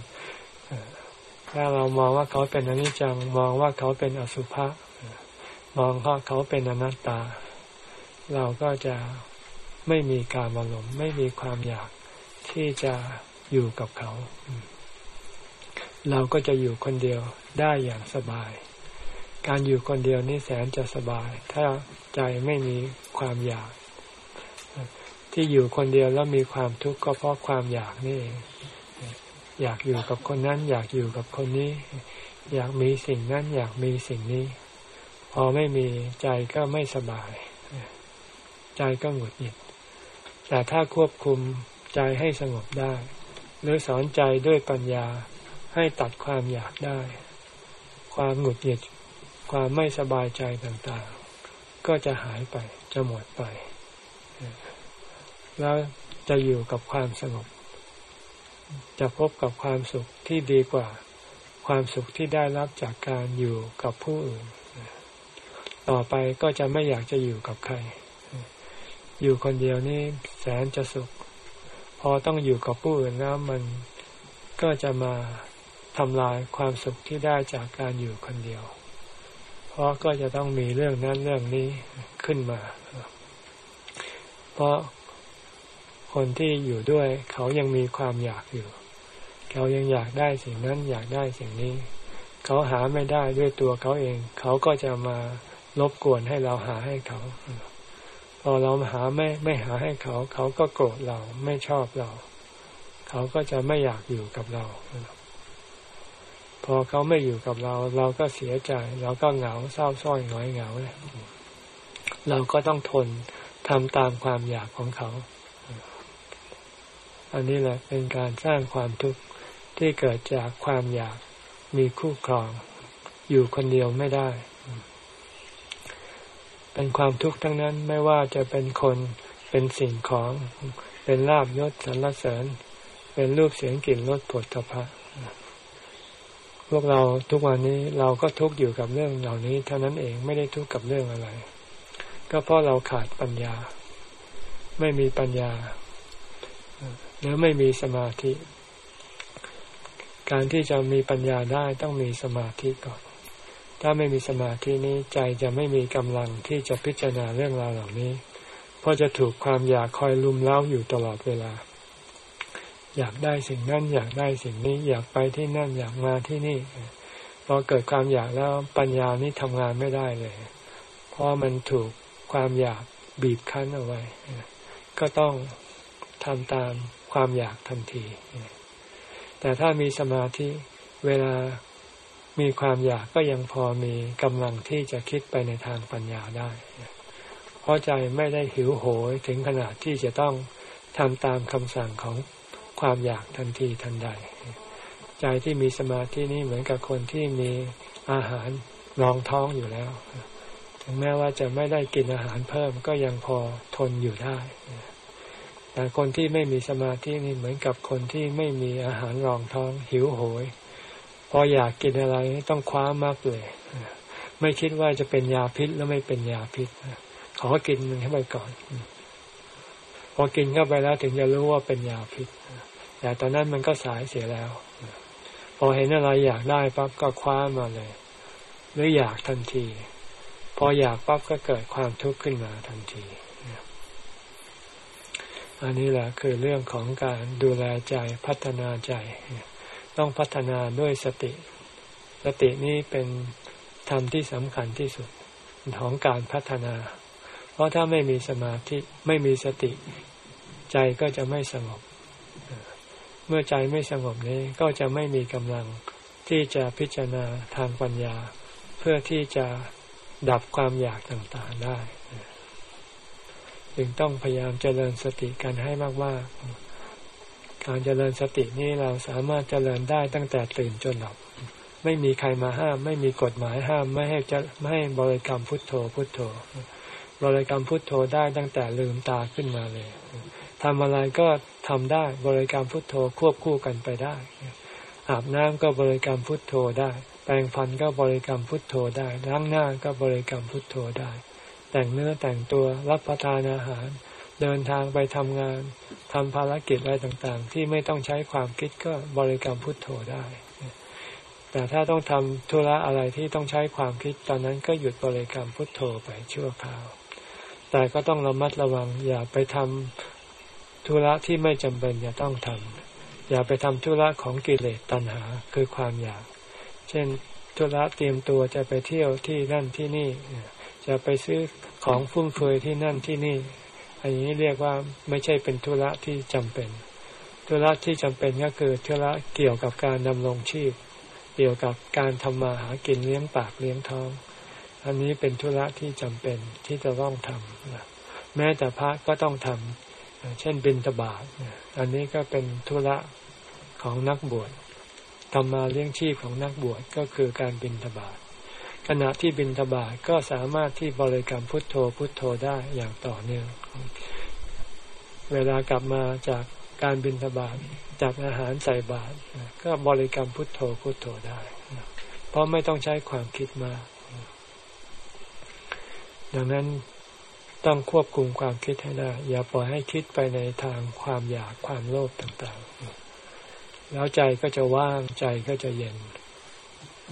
ถ้าเรามองว่าเขาเป็นอนิจจังมองว่าเขาเป็นอสุภะมองว่าเขาเป็นอนัตตา เราก็จะไม่มีการอารมณ์ไม่มีความอยากที่จะอยู่กับเขา เราก็จะอยู่คนเดียวได้อย่างสบาย การอยู่คนเดียวนี่แสนจะสบาย ถ้าใจไม่มีความอยาก ที่อยู่คนเดียวแล้วมีความทุกข์ก็เพราะความอยากนี่เอง อยากอยู่กับคนนั้น อยากอยู่กับคนนี้ อยากมีสิ่งนั้น อยากมีสิ่งนี้ พอไม่มีใจก็ไม่สบาย ใจก็หงุดหงิด แต่ถ้าควบคุมใจให้สงบได้ หรือสอนใจด้วยปัญญาให้ตัดความอยากได้ ความหงุดหงิด ความไม่สบายใจต่างๆ ก็จะหายไป จะหมดไป แล้วจะอยู่กับความสงบ จะพบกับความสุขที่ดีกว่า ความสุขที่ได้รับจากการอยู่กับผู้อื่น ต่อไปก็จะไม่อยากจะอยู่กับใคร อยู่คนเดียวนี่แสนจะสุข พอต้องอยู่กับผู้อื่นแล้วมันก็จะมาทำลายความสุขที่ได้จากการอยู่คนเดียว เพราะก็จะต้องมีเรื่องนั้นเรื่องนี้ขึ้นมา เพราะ คนที่อยู่ด้วย เขายังมีความอยากอยู่ เขายังอยากได้สิ่งนั้นอยากได้สิ่งนี้ เขาหาไม่ได้ด้วยตัวเขาเอง เขาก็จะมารบกวนให้เราหาให้เขา พอเราหาไม่ไม่หาให้เขา เขาก็โกรธเราไม่ชอบเรา เขาก็จะไม่อยากอยู่กับเรา พอเขาไม่อยู่กับเรา เราก็เสียใจ เราก็เหงาเศร้าส้อยหงอยเหงาเลยเราก็ต้องทนทำตามความอยากของเขา อันนี้แหละเป็นการสร้างความทุกข์ที่เกิดจากความอยากมีคู่ครอง อยู่คนเดียวไม่ได้ เป็นความทุกข์ทั้งนั้นไม่ว่าจะเป็นคนเป็นสิ่งของเป็นลาบยศสรรเสริญ เป็นรูปเสียงกลิ่นรสผลตภะพวกเราทุกวันนี้เราก็ทุกข์อยู่กับเรื่องเหล่านี้เท่านั้นเองไม่ได้ทุกข์กับเรื่องอะไร ก็เพราะเราขาดปัญญา ไม่มีปัญญา หรือไม่มีสมาธิ การที่จะมีปัญญาได้ต้องมีสมาธิก่อน ถ้าไม่มีสมาธินี้ใจจะไม่มีกำลังที่จะพิจารณาเรื่องราวเหล่านี้ เพราะจะถูกความอยากคอยลุมเล้าอยู่ตลอดเวลา อยากได้สิ่งนั้น อยากได้สิ่งนี้ อยากไปที่นั่นอยากมาที่นี่พอเกิดความอยากแล้วปัญญานี้ทำงานไม่ได้เลย เพราะมันถูกความอยากบีบคั้นเอาไว้ ก็ต้องทำตาม ความอยากทันที แต่ถ้ามีสมาธิเวลามีความอยากก็ยังพอมีกำลังที่จะคิดไปในทางปัญญาได้ เพราะใจไม่ได้หิวโหยถึงขนาดที่จะต้องทำตามคำสั่งของความอยากทันทีทันใด ใจที่มีสมาธินี่เหมือนกับคนที่มีอาหารรองท้องอยู่แล้ว ถึงแม้ว่าจะไม่ได้กินอาหารเพิ่มก็ยังพอทนอยู่ได้ แต่คนที่ไม่มีสมาธินี่เหมือนกับคนที่ไม่มีอาหารรองท้องหิวโหย พออยากกินอะไรต้องคว้ามากเลย ไม่คิดว่าจะเป็นยาพิษแล้วไม่เป็นยาพิษขอกินมันเข้าไปก่อน พอกินเข้าไปแล้วถึงจะรู้ว่าเป็นยาพิษแต่ตอนนั้นมันก็สายเสียแล้ว พอเห็นอะไรอยากได้ปั๊บก็คว้ามาเลย หรืออยากทันที พออยากปั๊บก็เกิดความทุกข์ขึ้นมาทันที อันนี้แหละคือเรื่องของการดูแลใจพัฒนาใจ ต้องพัฒนาด้วยสติ สตินี้เป็นธรรมที่สำคัญที่สุดของการพัฒนา เพราะถ้าไม่มีสมาธิไม่มีสติ ใจก็จะไม่สงบ เมื่อใจไม่สงบนี้ก็จะไม่มีกำลังที่จะพิจารณาทางปัญญา เพื่อที่จะดับความอยากต่างๆได้ จึงต้องพยายามเจริญสติกันให้มากๆ การเจริญสตินี้เราสามารถเจริญได้ตั้งแต่ตื่นจนหลับ ไม่มีใครมาห้าม ไม่มีกฎหมายห้าม ไม่ให้จะไม่ให้บริกรรมพุทโธพุทโธ บริกรรมพุทโธได้ตั้งแต่ลืมตาขึ้นมาเลยทำอะไรก็ทำได้บริกรรมพุทโธควบคู่กันไปได้ อาบน้ำก็บริกรรมพุทโธได้ แปรงฟันก็บริกรรมพุทโธได้ล้างหน้าก็บริกรรมพุทโธได้ แต่งเนื้อแต่งตัวรับประทานอาหาร เดินทางไปทำงานทำภารกิจอะไรต่างๆ ที่ไม่ต้องใช้ความคิดก็บริกรรมพุทโธได้ แต่ถ้าต้องทำธุระอะไรที่ต้องใช้ความคิดตอนนั้นก็หยุดบริกรรมพุทโธไปชั่วคราว แต่ก็ต้องระมัดระวังอย่าไปทำธุระที่ไม่จำเป็นอย่าต้องทำอย่าไปทำธุระของกิเลสตัณหาคือความอยาก เช่นธุระเตรียมตัวจะไปเที่ยวที่นั่นที่นี่ จะไปซื้อของฟุ่มเฟือยที่นั่นที่นี่ อันนี้เรียกว่าไม่ใช่เป็นธุระที่จำเป็นธุระที่จำเป็นก็คือธุระเกี่ยวกับการดำรงชีพ เกี่ยวกับการทำมาหากินเลี้ยงปากเลี้ยงท้อง อันนี้เป็นธุระที่จำเป็นที่จะต้องทำแม้แต่พระก็ต้องทำเช่นบินตบาทอันนี้ก็เป็นธุระของนักบวชทำมาเลี้ยงชีพของนักบวชก็คือการบินตบาท ขณะที่บินทบาทก็สามารถที่บริกรรมพุทโธพุทโธได้อย่างต่อเนื่อง เวลากลับมาจากการบินทบาทจากอาหารใส่บาตรก็บริกรรมพุทโธพุทโธได้ เพราะไม่ต้องใช้ความคิดมาดังนั้นต้องควบคุมความคิดให้ได้ อย่าปล่อยให้คิดไปในทางความอยากความโลภต่างๆ แล้วใจก็จะว่างใจก็จะเย็น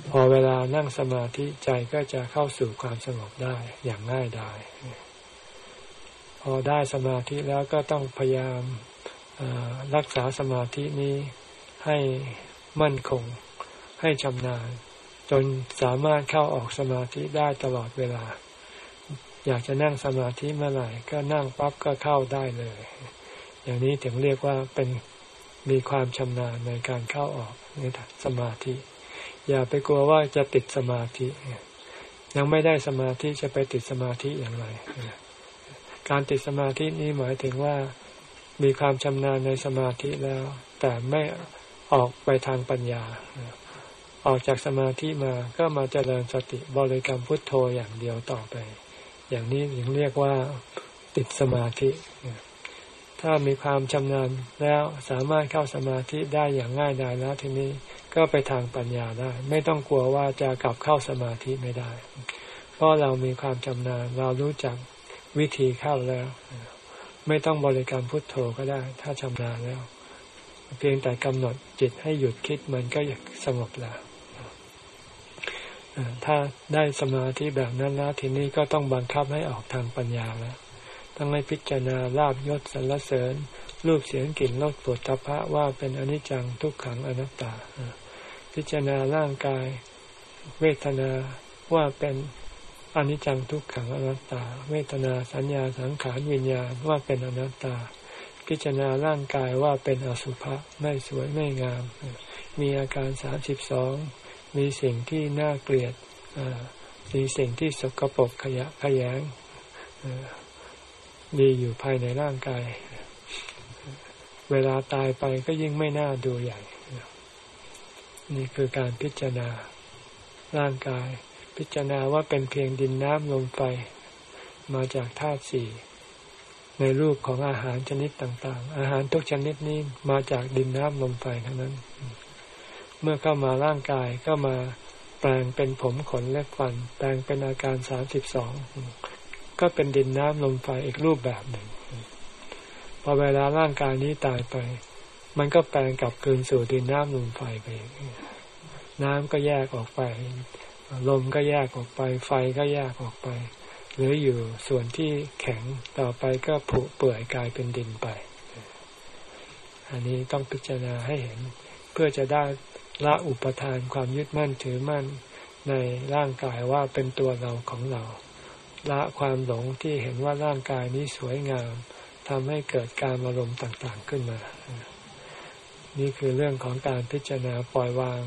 พอเวลานั่งสมาธิใจก็จะเข้าสู่ความสงบได้อย่างง่ายดายพอได้สมาธิแล้วก็ต้องพยายามรักษาสมาธินี้ให้มั่นคง ให้ชำนาญ จนสามารถเข้าออกสมาธิได้ตลอดเวลา อยากจะนั่งสมาธิเมื่อไหร่ก็นั่งปั๊บก็เข้าได้เลย อย่างนี้ถึงเรียกว่าเป็นมีความชำนาญในการเข้าออกในสมาธิ อย่าไปกลัวว่าจะติดสมาธิ ยังไม่ได้สมาธิจะไปติดสมาธิอย่างไร การติดสมาธินี้หมายถึงว่ามีความชำนาญในสมาธิแล้ว แต่ไม่ออกไปทางปัญญา ออกจากสมาธิมาก็มาเจริญสติบริกรรมพุทโธอย่างเดียวต่อไป อย่างนี้ยังเรียกว่าติดสมาธิ ถ้ามีความชำนาญแล้วสามารถเข้าสมาธิได้อย่างง่ายดายแล้วทีนี้ ก็ไปทางปัญญาได้ ไม่ต้องกลัวว่าจะกลับเข้าสมาธิไม่ได้ เพราะเรามีความชำนาญเรารู้จักวิธีเข้าแล้ว ไม่ต้องบริกรรมพุทโธก็ได้ ถ้าชำนาญแล้ว เพียงแต่กำหนดจิตให้หยุดคิดมันก็สงบแล้วถ้าได้สมาธิแบบนั้นแล้วทีนี้ก็ต้องบังคับให้ออกทางปัญญาแล้วต้องให้พิจารณาลาบยศสรรเสริญรูปเสียงกลิ่นรสปุถะพระว่าเป็นอนิจจังทุกขังอนัตตา พิจารณาร่างกาย เวทนาว่าเป็นอนิจจังทุกขังอนัตตา เวทนาสัญญาสังขารวิญญาณว่าเป็นอนัตตา พิจารณาร่างกายว่าเป็นอสุภะไม่สวยไม่งาม มีอาการสามสิบสองมีสิ่งที่น่าเกลียดมีสิ่งที่สกปรกขยะขยงมีอยู่ภายในร่างกาย เวลาตายไปก็ยิ่งไม่น่าดูใหญ่ นี่คือการพิจารณาร่างกาย พิจารณาว่าเป็นเพียงดินน้ำลมไฟมาจากธาตุสี่ในรูปของอาหารชนิดต่างๆ อาหารทุกชนิดนี้มาจากดินน้ำลมไฟทั้งนั้น เมื่อเข้ามาร่างกายก็มาแปลงเป็นผมขนและฟัน แปลงเป็นอาการสามสิบสองก็เป็นดินน้ำลมไฟอีกรูปแบบหนึ่ง พอเวลาร่างกายนี้ตายไป มันก็แปลงกลับคืนสู่ดินน้ำลมไฟไป น้ำก็แยกออกไป ลมก็แยกออกไป ไฟก็แยกออกไปเหลืออยู่ส่วนที่แข็งต่อไปก็ผุเปื่อยกลายเป็นดินไป อันนี้ต้องพิจารณาให้เห็น เพื่อจะได้ละอุปทานความยึดมั่นถือมั่นในร่างกายว่าเป็นตัวเราของเรา ละความหลงที่เห็นว่าร่างกายนี้สวยงามทำให้เกิดการอารมณ์ต่างๆขึ้นมา นี่คือเรื่องของการพิจารณาปล่อยวาง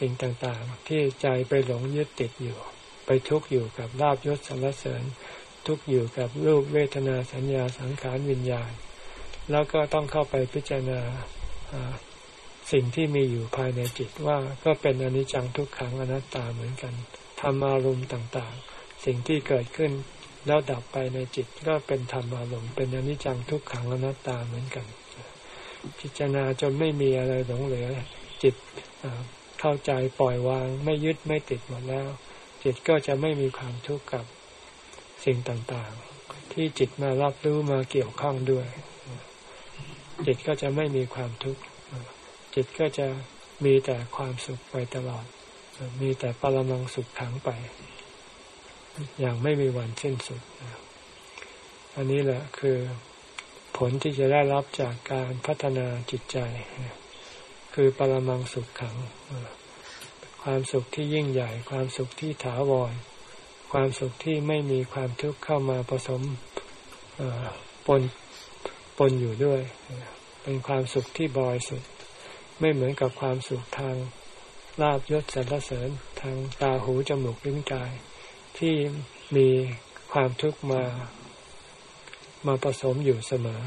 สิ่งต่างๆ ที่ใจไปหลงยึดติดอยู่ ไปทุกข์อยู่กับลาบยศสรรเสริญ ทุกข์อยู่กับรูปเวทนาสัญญาสังขารวิญญาณ แล้วก็ต้องเข้าไปพิจารณาสิ่งที่มีอยู่ภายในจิตว่าก็เป็นอนิจจังทุกขังอนัตตาเหมือนกันทำอารมณ์ต่างๆ สิ่งที่เกิดขึ้นแล้วดับไปในจิตก็เป็นธรรมารมณ์เป็นอนิจจังทุกขังอนัตตาเหมือนกัน พิจารณาจนไม่มีอะไรหลงเหลือ จิตเข้าใจปล่อยวาง ไม่ยึดไม่ติดหมดแล้ว จิตก็จะไม่มีความทุกข์กับสิ่งต่างๆ ที่จิตมารับรู้มาเกี่ยวข้องด้วย จิตก็จะไม่มีความทุกข์จิตก็จะมีแต่ความสุขไปตลอด มีแต่ปรมังสุขขังไป อย่างไม่มีวันสิ้นสุด อันนี้แหละคือ ผลที่จะได้รับจากการพัฒนาจิตใจ คือปรมังสุขขัง ความสุขที่ยิ่งใหญ่ ความสุขที่ถาวร ความสุขที่ไม่มีความทุกข์เข้ามาผสมปนปนอยู่ด้วย เป็นความสุขที่บริสุทธิ์ไม่เหมือนกับความสุขทางลาบยศสรรเสริญทางตาหูจมูกลิ้นกาย ที่มีความทุกข์มา มาผสมอยู่เสมอ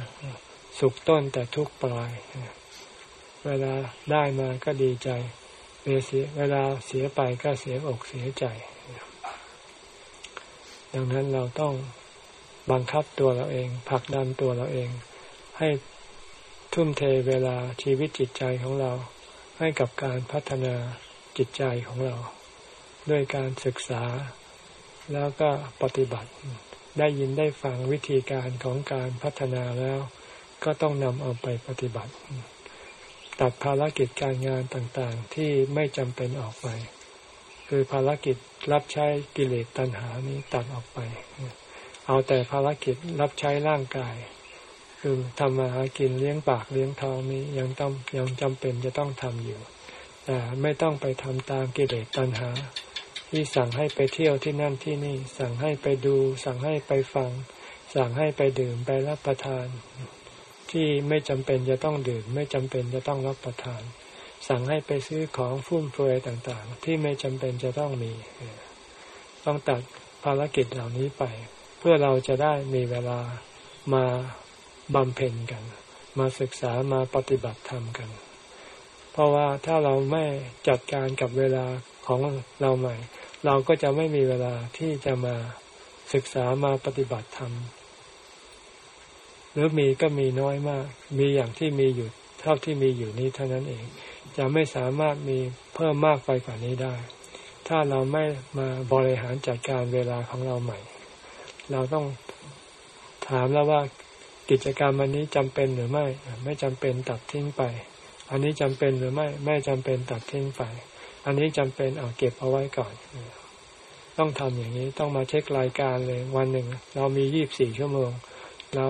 สุขต้นแต่ทุกปลาย เวลาได้มาก็ดีใจเวลาเสียไปก็เสียอกเสียใจ ดังนั้นเราต้องบังคับตัวเราเองผลักดันตัวเราเอง ให้ทุ่มเทเวลาชีวิตจิตใจของเรา ให้กับการพัฒนาจิตใจของเรา ด้วยการศึกษาแล้วก็ปฏิบัติ ได้ยินได้ฟังวิธีการของการพัฒนาแล้ว ก็ต้องนำเอาไปปฏิบัติ ตัดภารกิจการงานต่างๆ ที่ไม่จำเป็นออกไป คือภารกิจรับใช้กิเลสตัณหานี้ตัดออกไป เอาแต่ภารกิจรับใช้ร่างกาย คือทำมาหากินเลี้ยงปากเลี้ยงท้องนี้ยังต้องยังจำเป็นจะต้องทำอยู่แต่ไม่ต้องไปทำตามกิเลสตัณหา ที่สั่งให้ไปเที่ยวที่นั่นที่นี่ สั่งให้ไปดู สั่งให้ไปฟัง สั่งให้ไปดื่มไปรับประทาน ที่ไม่จำเป็นจะต้องดื่ม ไม่จำเป็นจะต้องรับประทาน สั่งให้ไปซื้อของฟุ่มเฟือยต่างๆ ที่ไม่จำเป็นจะต้องมี ต้องตัดภารกิจเหล่านี้ไป เพื่อเราจะได้มีเวลามาบำเพ็ญกัน มาศึกษามาปฏิบัติธรรมกัน เพราะว่าถ้าเราไม่จัดการกับเวลาของเราใหม่ เราก็จะไม่มีเวลาที่จะมาศึกษามาปฏิบัติธรรม หรือมีก็มีน้อยมาก มีอย่างที่มีอยู่เท่าที่มีอยู่นี้เท่านั้นเอง จะไม่สามารถมีเพิ่มมากไปกว่านี้ได้ ถ้าเราไม่มาบริหารจัดการเวลาของเราใหม่ เราต้องถามแล้วว่ากิจกรรมอันนี้จำเป็นหรือไม่ ไม่จำเป็นตัดทิ้งไป อันนี้จำเป็นหรือไม่ ไม่จำเป็นตัดทิ้งไป อันนี้จำเป็นเอาเก็บเอาไว้ก่อน ต้องทำอย่างนี้ต้องมาเช็ครายการเลยวันหนึ่ง เรามียี่บสี่ชั่วโมง เรา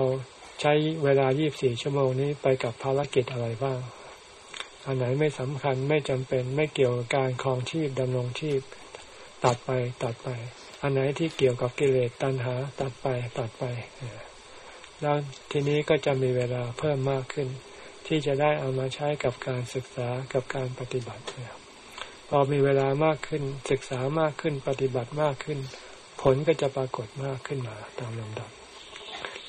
ใช้เวลายี่บสี่ชั่วโมงนี้ไปกับภารกิจอะไรบ้าง อันไหนไม่สำคัญไม่จำเป็นไม่เกี่ยวกับการคลองชีพดำรงชีพ ตัดไปตัดไป อันไหนที่เกี่ยวกับกิเลสตัณหา ตัดไปตัดไปแล้วทีนี้ก็จะมีเวลาเพิ่มมากขึ้น ที่จะได้เอามาใช้กับการศึกษากับการปฏิบัติ พอมีเวลามากขึ้น ศึกษามากขึ้นปฏิบัติมากขึ้น ผลก็จะปรากฏมากขึ้นมาตามลำดับ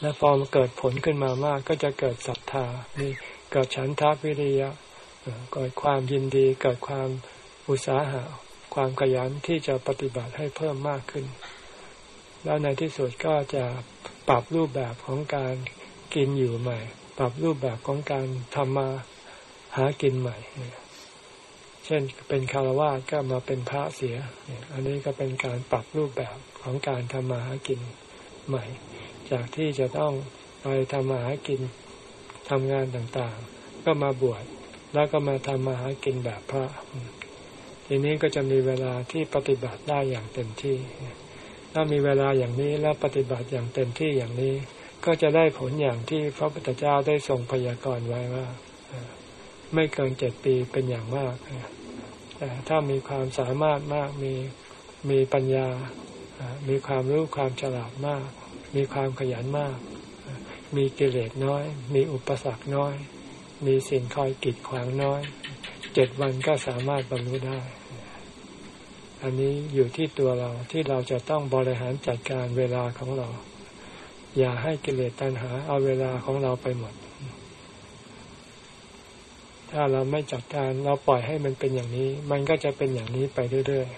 และพอเกิดผลขึ้นมามากก็จะเกิดศรัทธามีเกิดฉันทาวิริยะเกิดความยินดี เกิดความอุตสาหะความขยันที่จะปฏิบัติให้เพิ่มมากขึ้น แล้วในที่สุดก็จะปรับรูปแบบของการกินอยู่ใหม่ ปรับรูปแบบของการทำมาหากินใหม่ เช่นเป็นคารวะก็มาเป็นพระเสีย อันนี้ก็เป็นการปรับรูปแบบของการทำมาหากินใหม่ จากที่จะต้องไปทำมาหากินทำงานต่างๆ ก็มาบวชแล้วก็มาทำมาหากินแบบพระ ทีนี้ก็จะมีเวลาที่ปฏิบัติได้อย่างเต็มที่ ถ้ามีเวลาอย่างนี้แล้วปฏิบัติอย่างเต็มที่อย่างนี้ ก็จะได้ผลอย่างที่พระพุทธเจ้าได้ทรงพยากรณ์ไว้ว่า ไม่เกินเจ็ดปีเป็นอย่างมากแต่ถ้ามีความสามารถมากมีมีปัญญา มีความรู้ความฉลาดมาก มีความขยันมาก มีกิเลสน้อย มีอุปสรรคน้อย มีสิ่งคอยกีดขวางน้อยเจ็ดวันก็สามารถบรรลุได้ อันนี้อยู่ที่ตัวเราที่เราจะต้องบริหารจัดการเวลาของเรา อย่าให้กิเลสตัณหาเอาเวลาของเราไปหมด ถ้าเราไม่จัดการเราปล่อยให้มันเป็นอย่างนี้ มันก็จะเป็นอย่างนี้ไปเรื่อย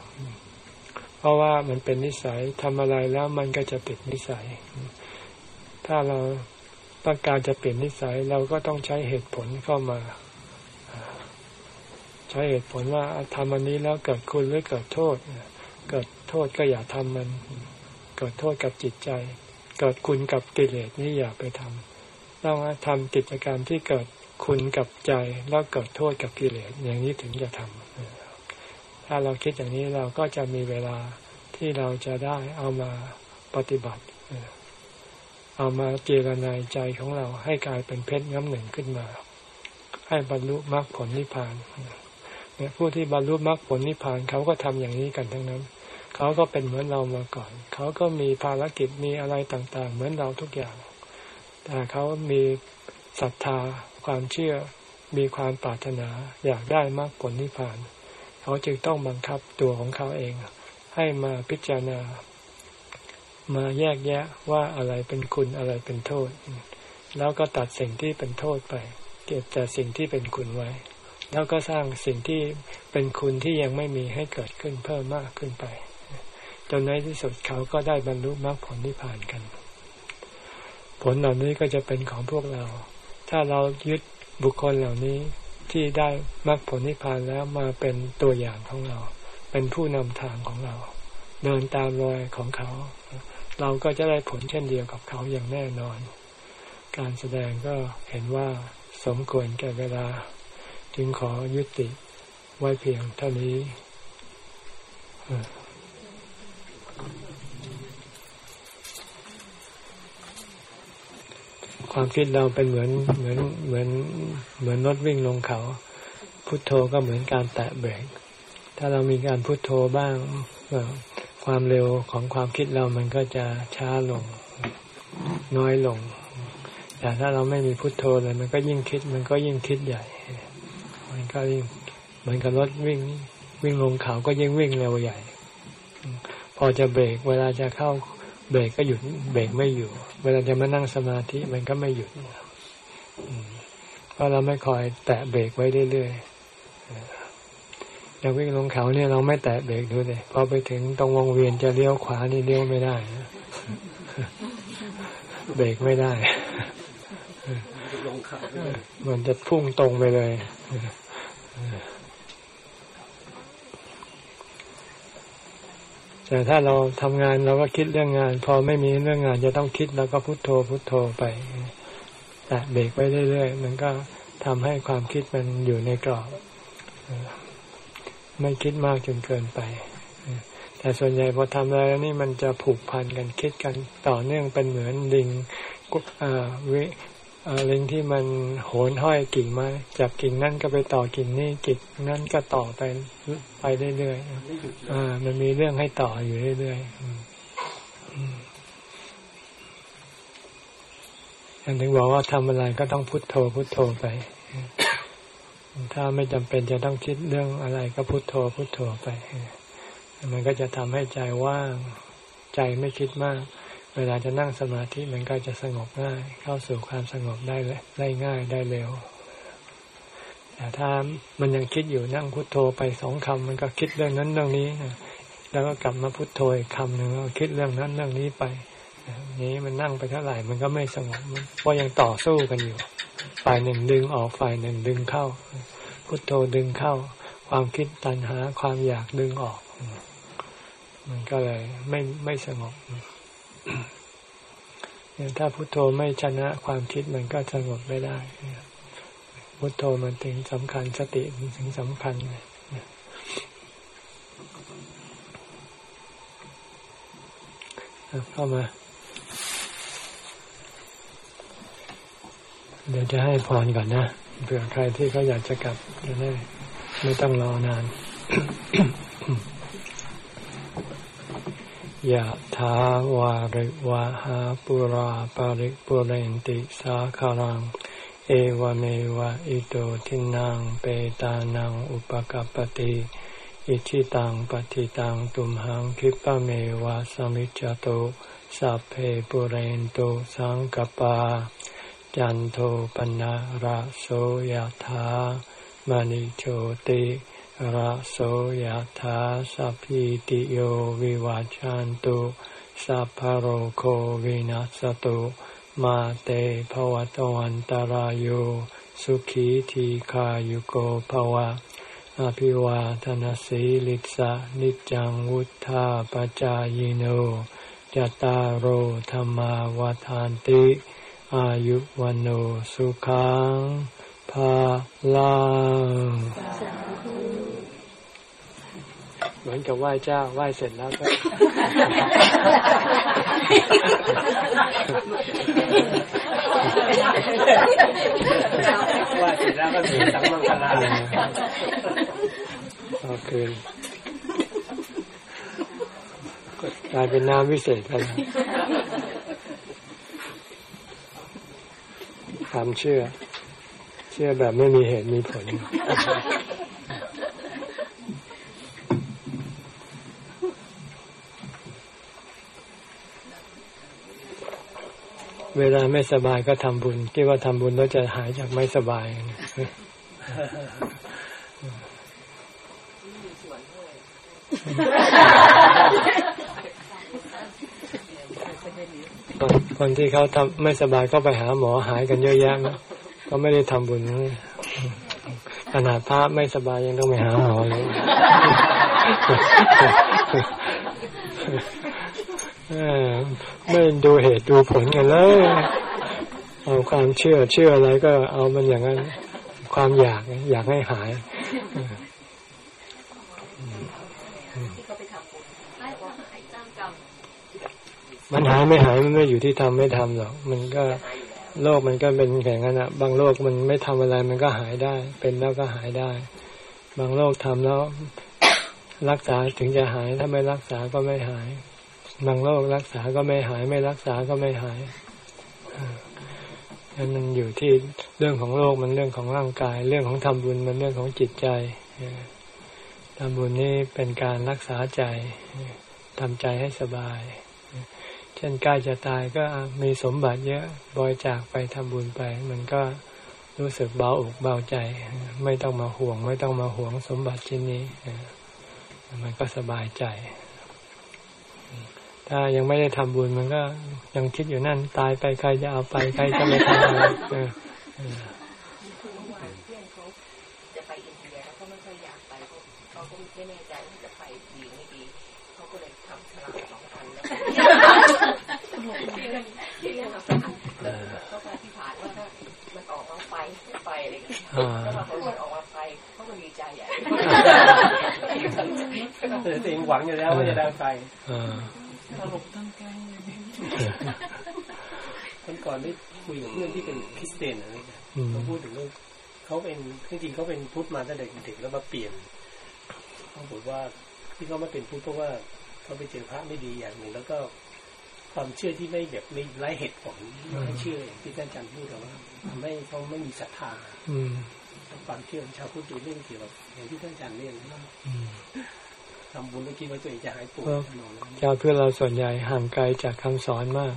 ๆ เพราะว่ามันเป็นนิสัยทำอะไรแล้วมันก็จะติดนิสัย ถ้าเราต้องการจะเปลี่ยนนิสัยเราก็ต้องใช้เหตุผลเข้ามา ใช้เหตุผลว่าทำอันนี้แล้วเกิดคุณหรือเกิดโทษ เกิดโทษก็อย่าทำมัน เกิดโทษกับจิตใจ เกิดคุณกับกิเลสนี่อย่าไปทำต้องทำกิจกรรมที่เกิด คุณกับใจแล้วเกิดโทษกับกิเลสอย่างนี้ถึงจะทำถ้าเราคิดอย่างนี้เราก็จะมีเวลาที่เราจะได้เอามาปฏิบัติเอามาเจรนายใจของเราให้กลายเป็นเพชรน้ำหนึ่งขึ้นมา ให้บรรลุมรรคผลนิพพานเนี่ยผู้ที่บรรลุมรรคผลนิพพานเขาก็ทำอย่างนี้กันทั้งนั้น เขาก็เป็นเหมือนเรามาก่อน เขาก็มีภารกิจมีอะไรต่างๆ เหมือนเราทุกอย่าง แต่เขามีศรัทธา ความเชื่อมีความปรารถนาอยากได้มรรคผลนิพพาน เขาจึงต้องบังคับตัวของเขาเอง ให้มาพิจารณา มาแยกแยะว่าอะไรเป็นคุณอะไรเป็นโทษ แล้วก็ตัดสิ่งที่เป็นโทษไป เก็บแต่สิ่งที่เป็นคุณไว้ แล้วก็สร้างสิ่งที่เป็นคุณที่ยังไม่มีให้เกิดขึ้นเพิ่มมากขึ้นไป จนในที่สุดเขาก็ได้บรรลุมรรคผลนิพพานกัน ผลเหล่านี้ก็จะเป็นของพวกเรา ถ้าเรายึดบุคคลเหล่านี้ที่ได้มรรคผลนิพพานแล้วมาเป็นตัวอย่างของเรา เป็นผู้นำทางของเรา เดินตามรอยของเขา เราก็จะได้ผลเช่นเดียวกับเขาอย่างแน่นอน การแสดงก็เห็นว่าสมควรแก่เวลา จึงขอยุติไว้เพียงเท่านี้ ความคิดเราเป็นเหมือนเหมือนเหมือนเหมือนรถวิ่งลงเขา พุทโธก็เหมือนการแตะเบรก ถ้าเรามีการพุทโธบ้างความเร็วของความคิดเรามันก็จะช้าลง น้อยลง แต่ถ้าเราไม่มีพุทโธเลยมันก็ยิ่งคิด มันก็ยิ่งคิดใหญ่ มันก็ยิ่งเหมือนกับรถวิ่งวิ่งลงเขาก็ยิ่งวิ่งเร็วใหญ่ พอจะเบรกเวลาจะเข้า เบรกก็หยุดเบรกไม่อยู่ เวลาจะมานั่งสมาธิมันก็ไม่หยุดเพราะเราไม่คอยแตะเบรกไว้เรื่อยๆอย่างวิ่งลงเขาเนี่ยเราไม่แตะเบรกดูเลยพอไปถึงตรงวงเวียนจะเลี้ยวขวานี่เลี้ยวไม่ได้เบรกไม่ได้ มันจะพุ่งตรงไปเลย แต่ถ้าเราทำงานเราก็คิดเรื่องงาน พอไม่มีเรื่องงานจะต้องคิดเราก็พุโทโธพุโทโธไปแต่เบรกไว้เรื่อยๆมันก็ทำให้ความคิดมันอยู่ในกรอบไม่คิดมากจนเกินไป แต่ส่วนใหญ่พอทำอะไรนี่มันจะผูกพันกันคิดกันต่อเนื่องเป็นเหมือนลิงวิ ลิงที่มันโหนห้อยกิ่งไม้จากกิ่งนั่นก็ไปต่อกิ่งนี่กิ่งนั่นก็ต่อไปไปเรื่อยๆอ่า มันมีเรื่องให้ต่ออยู่เรื่อยๆอันถึงบอกว่าทำอะไรก็ต้องพุโทโธพุโทโธไป ถ้าไม่จำเป็นจะต้องคิดเรื่องอะไรก็พุโทโธพุโทโธไป มันก็จะทำให้ใจว่างใจไม่คิดมาก เวลาจะนั่งสมาธิมันก็จะสงบง่าย เข้าสู่ความสงบได้ได้ง่ายได้เร็ว แต่ถ้ามันยังคิดอยู่นั่งพุทโธไปสองคำมันก็คิดเรื่องนั้นเรื่องนี้แล้วก็กลับมาพุทโธอีกคำหนึ่งแล้วคิดเรื่องนั้นเรื่องนี้ไปนี้มันนั่งไปเท่าไหร่มันก็ไม่สงบเพราะยังต่อสู้กันอยู่ ฝ่ายหนึ่งดึงออกฝ่ายหนึ่งดึงเข้า พุทโธดึงเข้า ความคิดตัณหาความอยากดึงออก มันก็เลยไม่ไม่สงบ ถ้าพุโทโธไม่ชนะความคิดมันก็สงบไม่ได้พุโทโธมันถึงสำคัญสติมันถึงสำคัญเข้ามา เดี๋ยวจะให้พรก่อนนะเผื่อใครที่เขาอยากจะกลับจะได้ไม่ต้องรอนาน ยะถาวาริวะหาปุราปาริปุเรนติสาคารัง เอวเมวะอิโตทินังเปตานังอุปกัปติอิชิตังปฏิตังตุมหังคิปะเมวะสมิจจโตสัพเพปุเรนโตสังกปา จันโทปนะระโสยะถามณิโชติ ระโสยธาสัพพิติโยวิวาจันตุสัพพโรโควินัสตุมาเตภวตวันตารโยสุขีทีขายุโกภวะ อภิวาทนสีลิสะนิจังวุธาปจายโนจตารโหธรรมาวทานติ อายุวันโอสุขังภาลัง เหมือนกับไหว้เจ้าไหว้เสร็จแล้วก็ไหว้เสร็จแล้วก็ถึงสังมังคลาโอเคกลายเป็นน้ำวิเศษไปความเชื่อ เชื่อแบบไม่มีเหตุมีผล เวลาไม่สบายก็ทำบุญคิดว่าทำบุญแล้วจะหายจากไม่สบายคนที่เขาทำไม่สบายก็ไปหาหมอหายกันเยอะแยะนะก็ไม่ได้ทำบุญขนาดพระไม่สบายยังต้องไปหาหมอเลย ไม่ดูเหตุดูผลกันเลยเอาความเชื่อเชื่ออะไรก็เอามันอย่างนั้น ความอยากอยากให้หายมันหายไม่หายมันไม่อยู่ที่ทำไม่ทำหรอกมันก็โรคมันก็เป็นแข่งกันอะบางโรคมันไม่ทำอะไรมันก็หายได้ เป็นแล้วก็หายได้ บางโรคทำแล้ว รักษาถึงจะหายถ้าไม่รักษาก็ไม่หาย บางโรครักษาก็ไม่หาย ไม่รักษาก็ไม่หายนั่นมันอยู่ที่เรื่องของโรคมันเรื่องของร่างกาย เรื่องของทำบุญมันเรื่องของจิตใจทำบุญนี่เป็นการรักษาใจทำใจให้สบาย เช่นใกล้จะตายก็มีสมบัติเยอะบริจาคไปทำบุญไป มันก็รู้สึกเบาอกเบาใจ ไม่ต้องมาห่วง ไม่ต้องมาห่วงสมบัติชิ้นนี้ มันก็สบายใจ ถ้ายังไม่ได้ทำบุญมันก็ยังคิดอยู่นั่น ตายไปใครจะเอาไปใครจะไม่ทำอะไรจะไปอินเดียแล้วเขาไม่ค่อยอยากไปเขาก็ไม่แน่ใจว่าจะไปดีไม่ดีเขาก็เลยทำฉลากสองอันแล้วที่เรื่องสำคัญเขาไปที่ผ่านว่าถ้ามันออกมาไฟไปอะไรอย่างเงี้ยแล้วพอมันออกมาไฟเขาก็ดีใจใหญ่ตัวเองหวังอยู่แล้วว่าจะได้ไป ตลกตั้งใจคนก่อนได้คุยกับเพื่อนที่เป็นคริสเตียนอะไรกันเขาพูดถึงเรื่องเขาเป็นจริงๆเขาเป็นพุทธมาตั้งแต่เด็กแล้วมาเปลี่ยนเขาบอกว่าที่เขามาเป็นพุทธเพราะว่าเขาไปเจอพระไม่ดีอย่างหนึ่งแล้วก็ความเชื่อที่ไม่แบบไม่ไร้เหตุผลไม่เชื่ออย่างที่ท่านอาจารย์พูดแต่ว่าทำให้เขาไม่มีศรัทธาความเชื่อของชาวพุทธเรื่องเกี่ยวกับอย่างที่ท่านอาจารย์เรียนว่า ทำบุญไม่คิดว่าตัวเองจะหายปวดชาวเพื่อเราส่วนใหญ่ห่างไกลจากคำสอนมาก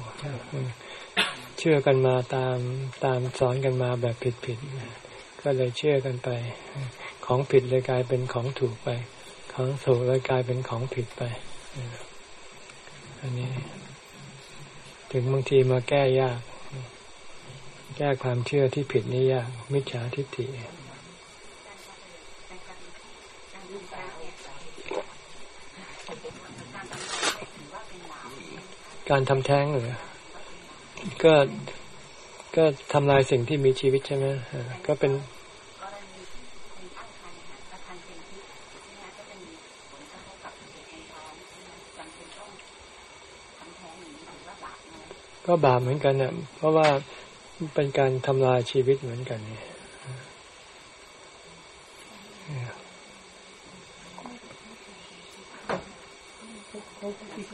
เชื่อกันมาตามตามสอนกันมาแบบผิดๆก็เลยเชื่อกันไป ของผิดเลยกลายเป็นของถูกไป ของถูกเลยกลายเป็นของผิดไปอันนี้ ถึงบางทีมาแก้ยาก แก้ความเชื่อที่ผิดนี่ยาก มิจฉาทิฏฐิ การทำแท้งหรือก็ก็ทำลายสิ่งที่มีชีวิตใช่ไหมก็เป็นก็บาปเหมือนกันเนี่ยเพราะว่าเป็นการทำลายชีวิตเหมือนกันเนี่ย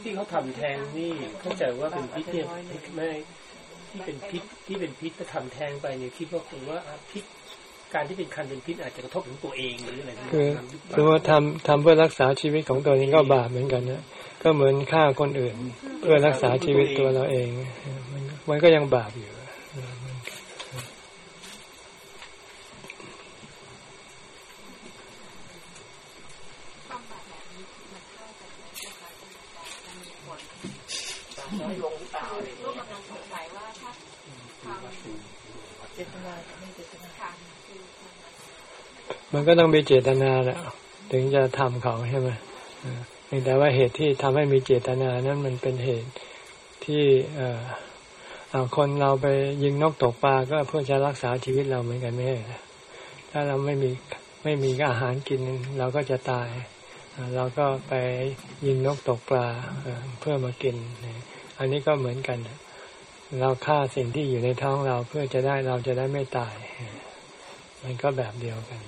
ที่เขาทำแทงนี่เข้าใจว่าเป็นพิษเนี่ยไม่ที่เป็นพิษที่เป็นพิษถ้าทำแทงไปเนี่ยคิดว่าผมว่าพิษการที่เป็นคันเป็นพิษอาจจะกระทบถึงตัวเองหรืออะไรคือคือว่าทำทำเพื่อรักษาชีวิตของตัวเองก็บาปเหมือนกันนะก็เหมือนฆ่าคนอื่น เพื่อรักษาชีวิตตัวเราเอง มันก็ยังบาปอยู่ มันก็ต้องมีเจตนาแหละถึงจะทำเขาใช่ไหมแต่ว่าเหตุที่ทำให้มีเจตนานั้นมันเป็นเหตุที่เออคนเราไปยิงนกตกปลาก็เพื่อจะรักษาชีวิตเราเหมือนกันไม่ใช่ถ้าเราไม่มีไม่มีอาหารกินเราก็จะตาย เราก็ไปยิงนกตกปลาเพื่อมากิน อันนี้ก็เหมือนกัน เราฆ่าสิ่งที่อยู่ในท้องเราเพื่อจะได้เราจะได้ไม่ตาย มันก็แบบเดียวกัน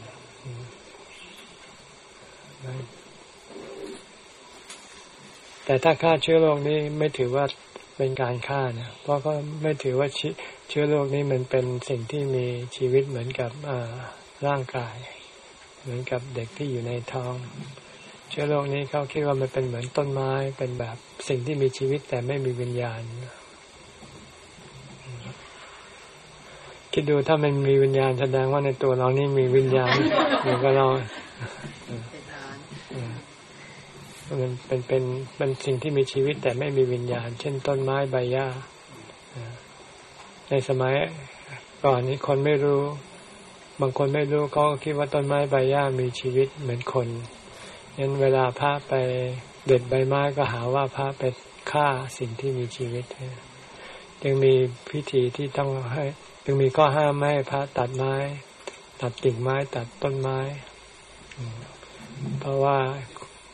แต่ถ้าฆ่าเชื้อโรคนี้ไม่ถือว่าเป็นการฆ่านะเพราะก็ไม่ถือว่าเชื้อโรคนี้มันเป็นสิ่งที่มีชีวิตเหมือนกับร่างกาย เหมือนกับเด็กที่อยู่ในท้อง ชื้อโรคนี้เขาคิดว่ามันเป็นเหมือนต้นไม้เป็นแบบสิ่งที่มีชีวิตแต่ไม่มีวิญญาณ คิดดูถ้ามันมีวิญญาณแสดงว่าในตัวเรานี่มีวิญญาณอยู่กับเรามันเป็นเป็นเป็นสิ่งที่มีชีวิตแต่ไม่มีวิญญาณ เช่น ต้นไม้ใบหญ้าในสมัยก่อนนี้คนไม่รู้ บางคนไม่รู้ก็คิดว่าต้นไม้ใบหญ้ามีชีวิตเหมือนคน ยันเวลาพระไปเด็ดใบไม้ก็หาว่าพระไปฆ่าสิ่งที่มีชีวิต จึงมีพิธีที่ต้องให้ จึงมีข้อห้ามไม่ให้พระตัดไม้ ตัดกิ่งไม้ตัดต้นไม้ เพราะว่า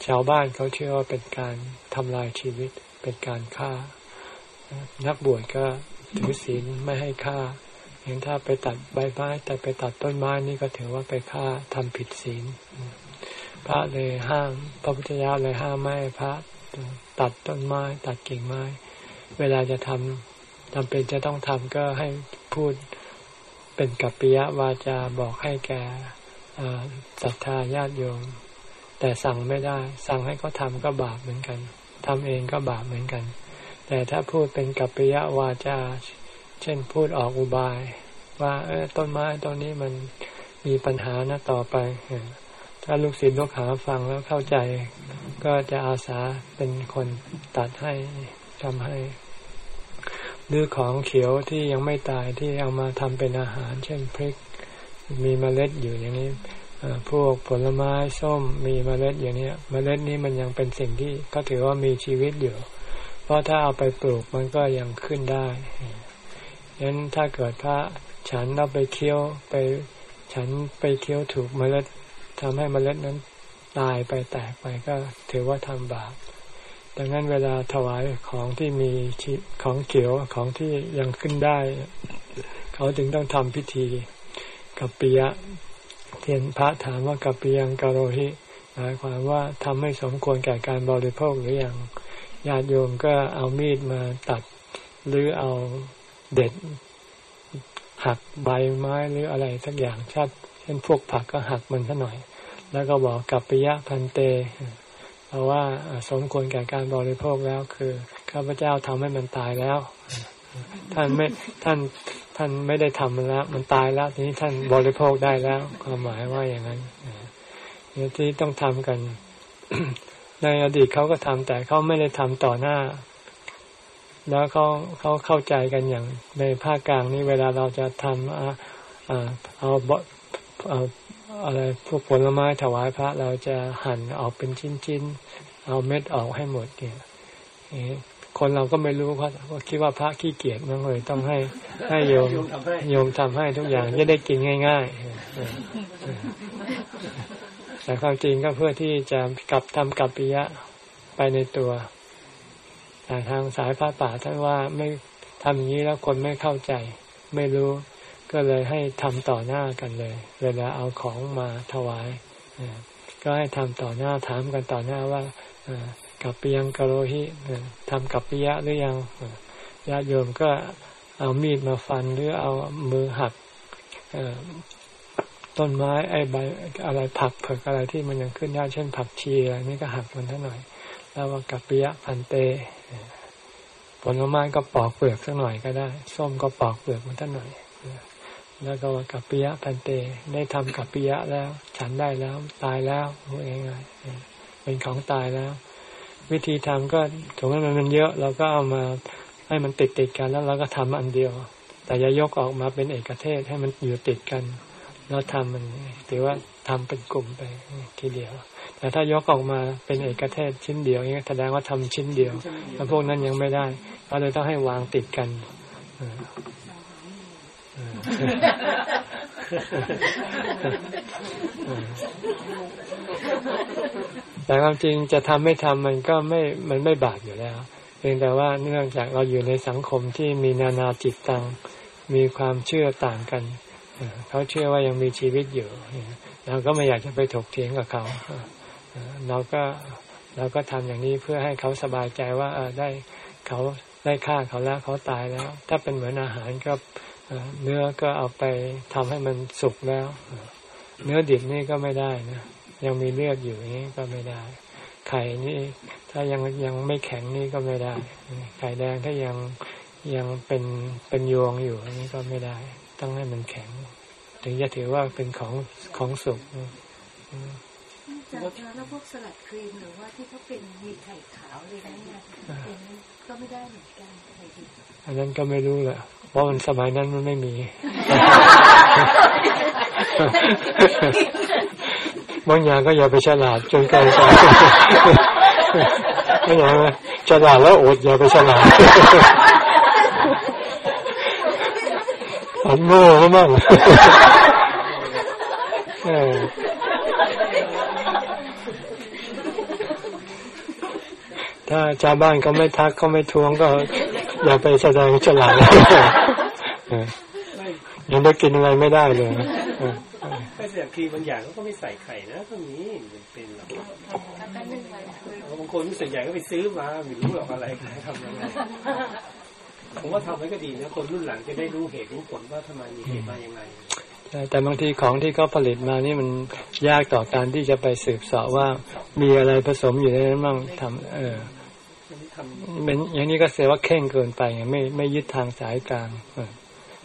ชาวบ้านเขาเชื่อว่าเป็นการทำลายชีวิต เป็นการฆ่า นักบวชก็ถือศีลไม่ให้ฆ่าอย่างถ้าไปตัดใบไม้แต่ไปตัดต้นไม้นี่ก็ถือว่าไปฆ่าทำผิดศีล พระเลยห้าม พระพุทธเจ้าเลยห้ามไม้พระตัดต้นไม้ ตัดกิ่งไม้ เวลาจะทำจำเป็นจะต้องทำก็ให้พูดเป็นกัปปิยะวาจาบอกให้แก่ศรัทธาญาติโยม แต่สั่งไม่ได้ สั่งให้เขาทำก็บาปเหมือนกันทำเองก็บาปเหมือนกัน แต่ถ้าพูดเป็นกัปปิยะวาจา เช่นพูดออกอุบาย ว่าเออต้นไม้ต้นนี้มันมีปัญหานะต่อไป ถ้าลูกศิษย์ลูกหาฟังแล้วเข้าใจ ก็จะอาสาเป็นคนตัดให้ทำให้หรือของเขียวที่ยังไม่ตายที่เอามาทำเป็นอาหาร เช่นพริก มีเมล็ดอยู่อย่างนี้พวกผลไม้ส้มมีเมล็ดอย่างนี้เมล็ดนี้มันยังเป็นสิ่งที่ก็ถือว่ามีชีวิตอยู่ เพราะถ้าเอาไปปลูกมันก็ยังขึ้นได้ฉะนั้นถ้าเกิดพระฉันเราไปเคี้ยวไป ฉันไปเคี้ยวถูกเมล็ด ทำให้เมล็ดนั้นตายไปแตกไปก็ถือว่าทำบาป ดังนั้นเวลาถวายของที่มีของเขียวของที่ยังขึ้นได้ เขาจึงต้องทำพิธีกับปิยะเทียนพระถามว่ากับปิยังกโรหิหมายความว่าทำให้สมควรแก่การบริโภคหรืออยังญาติโยมก็เอามีดมาตัด หรือเอาเด็ดหักใบไม้หรืออะไรสักอย่างชาติเช่นพวกผักก็หักมันซะหน่อย แล้วก็บอกกับปิยะพันเตเพราะว่าสมควรแก่การบริโภคแล้วคือข้าพเจ้าทำให้มันตายแล้ว ท่านไม่ท่านท่านไม่ได้ทำมันแล้ว มันตายแล้วทีนี้ท่านบริโภคได้แล้ว ความหมายว่าอย่างนั้นเนี่ยที่ต้องทำกัน ในอดีตเขาก็ทำแต่เขาไม่ได้ทำต่อหน้า แล้วเขาเขาเข้าใจกันอย่างในภาคกลางนี่เวลาเราจะทำเอาเอาเอาอะไรพวกผลไม้ถวายพระ เราจะหั่นออกเป็นชิ้นๆ เอาเม็ดออกให้หมดเนี่ยคนเราก็ไม่รู้เพราะคิดว่าพระขี้เกียจมันเลย ต้องให้ให้โยมโยมทำให้ทุกอย่างจะได้กินง่าย ๆ แต่ความจริงก็เพื่อที่จะกลับทำกัปปิยะไปในตัวแต่ทางสายพระป่าท่านว่าไม่ทำอย่างนี้แล้วคนไม่เข้าใจ ไม่รู้ ก็เลยให้ทำต่อหน้ากันเลย เวลาเอาของมาถวายก็ให้ทำต่อหน้าถามกันต่อหน้าว่ากับปียังกโรหิทำกับปิยะหรือยังญาติโยมก็เอามีดมาฟันหรือเอามือหักต้นไม้ไอ้ใบอะไรผักเผือกอะไรที่มันยังขึ้นได้เช่นผักชีอะไรนี่ก็หักมันท่าหน่อย แล้วว่ากับปิยะพันเตผลไม้ก็ปอกเปลือกสักหน่อยก็ได้ ส้มก็ปอกเปลือกมันท่าหน่อย แล้วก็กับปิยะพันเต ได้ทำกับปิยะแล้ว ฉันได้แล้ว ตายแล้วง่ายๆเป็นของตายแล้ว วิธีทำก็ถึงแม้มันเยอะเราก็เอามาให้มันติดติดกันแล้วเราก็ทำอันเดียว แต่อย่ายกออกมาเป็นเอกเทศให้มันอยู่ติดกันแล้วทำมันถือว่าทำเป็นกลุ่มไปทีเดียว แต่ถ้ายกออกมาเป็นเอกเทศชิ้นเดียวนี่แสดงว่าทำชิ้นเดียวแล้วพวกนั้นยังไม่ได้เราเลยต้องให้วางติดกัน แต่ความจริงจะทำไม่ทำมันก็ไม่มันไม่บาปอยู่แล้ว เพียงแต่ว่าเนื่องจากเราอยู่ในสังคมที่มีนานาจิตตังมีความเชื่อต่างกันเขาเชื่อว่ายังมีชีวิตอยู่เราก็ไม่อยากจะไปถกเถียงกับเขาเราก็เราก็ทำอย่างนี้เพื่อให้เขาสบายใจว่าได้เขาได้ฆ่าเขาแล้วเขาตายแล้ว ถ้าเป็นเหมือนอาหารก็ เนื้อก็เอาไปทำให้มันสุกแล้ว เนื้อดิบนี่ก็ไม่ได้นะยังมีเลือดอยู่นี้ก็ไม่ได้ ไข่นี่ถ้ายังยังไม่แข็งนี่ก็ไม่ได้ ไข่แดงถ้ายังยังเป็นเป็นยวงอยู่อันนี้ก็ไม่ได้ ต้องให้มันแข็ง ถึงจะถือว่าเป็นของของสุกจากแล้วพวกสลัดครีมหรือว่าที่เขาเป็นมีไข่ขาวเลยนะเนี่ยก็ไม่ได้เหมือนกันอันนั้นก็ไม่รู้แหละ เพราะมันสมัยนั้นมันไม่มี บางอย่างก็อย่าไปฉลาดจนเกินไปไม่อย่างฉลาดแล้วอดอย่าไปฉลาดอันโง่ก็มั่งถ้าชาวบ้านเขาไม่ทักเขาไม่ทวงก็ อย่าไปแสดงฉลาดยังได้กินอะไรไม่ได้เลยไม่เสียครีบางอย่างก็ไม่ใส่ไข่นะตรงนี้เป็นหรอกบางคนส่วนใหญ่ก็ไปซื้อมาไม่รู้หรอกอะไรทำยังไงผมว่าทำไว้ก็ดีนะคนรุ่นหลังจะได้รู้เหตุรู้ผลว่าทำไมมีเหตุมายังไงแต่บางทีของที่เขาผลิตมานี่มันยากต่อการที่จะไปสืบสอบว่ามีอะไรผสมอยู่ในนั้นบ้างทำเออ เป็นอย่างนี้ก็เสียว่าเข่งเกินไปไม่ไม่ยึดทางสายกลาง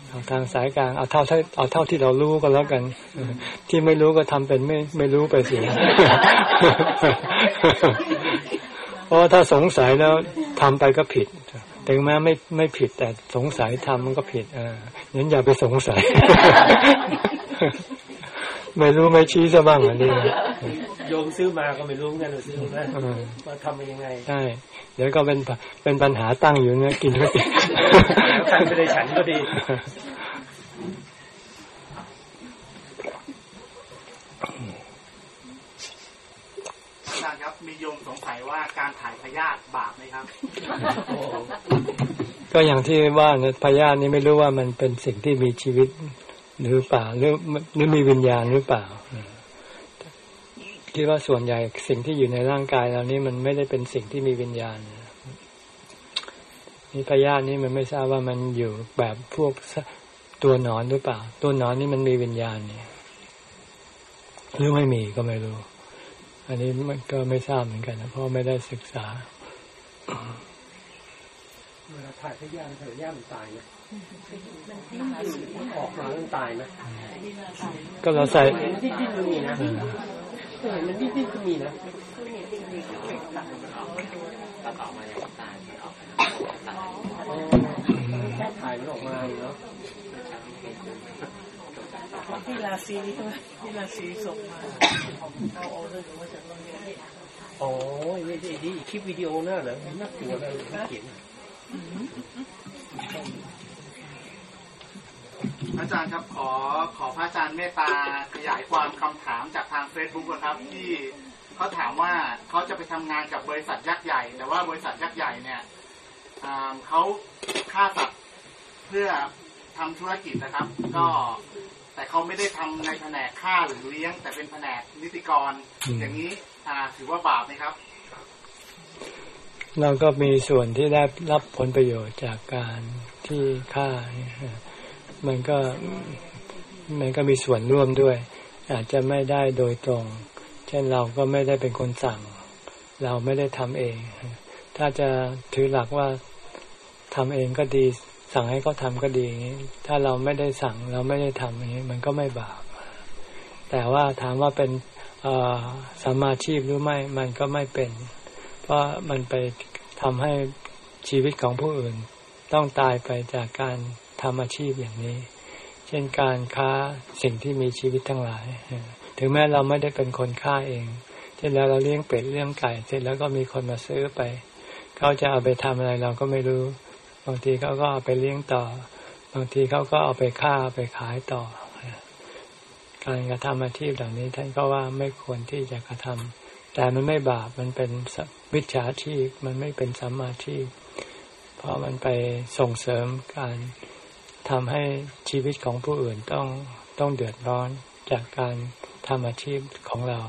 เอาทางสายกลางเอาเท่าเอาเท่าที่เรารู้ก็แล้วกัน ที่ไม่รู้ก็ทำเป็นไม่ไม่รู้ไปสิเพราะถ้าสงสัยแล้วทำไปก็ผิดถึงแม้ไม่ไม่ผิดแต่สงสัยทำมันก็ผิดอ่างั้นอย่าไปสงสัย ไม่รู้ไม่ชี้ซะบ้างอันนี้โยมซื้อมาก็ไม่รู้กันหรือซื้อมาว่าทำเป็นยังไงใช่เดี๋ยวก็เป็นเป็นปัญหาตั้งอยู่เนี่ยกินก็กินตั้งไปได้ฉันก็ดีอาจารย์ครับมีโยมสงสัยว่าการถ่ายพยาธิบาปไหมครับก็อย่างที่ว่าเนี่ยพยาธินี้ไม่รู้ว่ามันเป็นสิ่งที่มีชีวิต หรือเปล่าหรือหรือมีวิญญาณหรือเปล่าคิดว่าส่วนใหญ่สิ่งที่อยู่ในร่างกายเรานี้มันไม่ได้เป็นสิ่งที่มีวิญญาณนี่พยาธินี้มันไม่ทราบว่ามันอยู่แบบพวกตัวหนอนหรือเปล่า ตัวหนอนนี่มันมีวิญญาณเนี่ยหรือไม่มีก็ไม่รู้ อันนี้มันก็ไม่ทราบเหมือนกันนะเพราะไม่ได้ศึกษาเวลาถ่ายพยาธิถ่ายพยาธิมันตายไหม ออกมามันตายไหมก็เราใส่ที่ดิ้นมันมีนะเห็นมันดิ้นดิ้นก็มีนะตัดออกมาอย่างตายออกถ่ายมันออกมาเนาะที่ราศีใช่ไหมที่ราศีส่งมาเอาออเดอร์มาจากโรงเรียนอ๋อไม่ใช่ดีคลิปวิดีโอน่าเหรอน่ากลัวเลยเขียน อาจารย์ครับขอขอพระอาจารย์เมตตาขยายความคำถามจากทางเฟซบุ๊กนะครับที่เขาถามว่าเขาจะไปทำงานกับบริษัทยักษ์ใหญ่ แต่ว่าบริษัทยักษ์ใหญ่เนี่ยเขาฆ่าสัตว์เพื่อทำธุรกิจนะครับ ก็แต่เขาไม่ได้ทำในแผนกฆ่าหรือเลี้ยง แต่เป็นแผนกนิติกร อย่างนี้ถือว่าบาปไหมครับ เราก็มีส่วนที่ได้รับผลประโยชน์จากการที่ฆ่า มันก็มันก็มีส่วนร่วมด้วย อาจจะไม่ได้โดยตรง เช่นเราก็ไม่ได้เป็นคนสั่ง เราไม่ได้ทำเอง ถ้าจะถือหลักว่าทำเองก็ดี สั่งให้เขาทาก็ดีนี้ถ้าเราไม่ได้สั่ง เราไม่ได้ทำอย่างนี้ มันก็ไม่บาป แต่ว่าถามว่าเป็นสมาชีพหรือไม่ มันก็ไม่เป็น เพราะมันไปทำให้ชีวิตของผู้อื่น ต้องตายไปจากการ ทำอาชีพอย่างนี้ เช่นการค้าสิ่งที่มีชีวิตทั้งหลาย ถึงแม้เราไม่ได้เป็นคนฆ่าเอง เช่นแล้วเราเลี้ยงเป็ดเลี้ยงไก่ เสร็จแล้วก็มีคนมาซื้อไป เขาจะเอาไปทำอะไรเราก็ไม่รู้ บางทีเขาก็เอาไปเลี้ยงต่อ บางทีเขาก็เอาไปฆ่าไปขายต่อ การกระทำอาชีพเหล่านี้ท่านก็ว่าไม่ควรที่จะกระทำแต่มันไม่บาป มันเป็นวิชาชีพ มันไม่เป็นสัมมาชีพ เพราะมันไปส่งเสริมการ ทำให้ชีวิตของผู้อื่นต้องต้องเดือดร้อนจากการทำอาชีพของเรา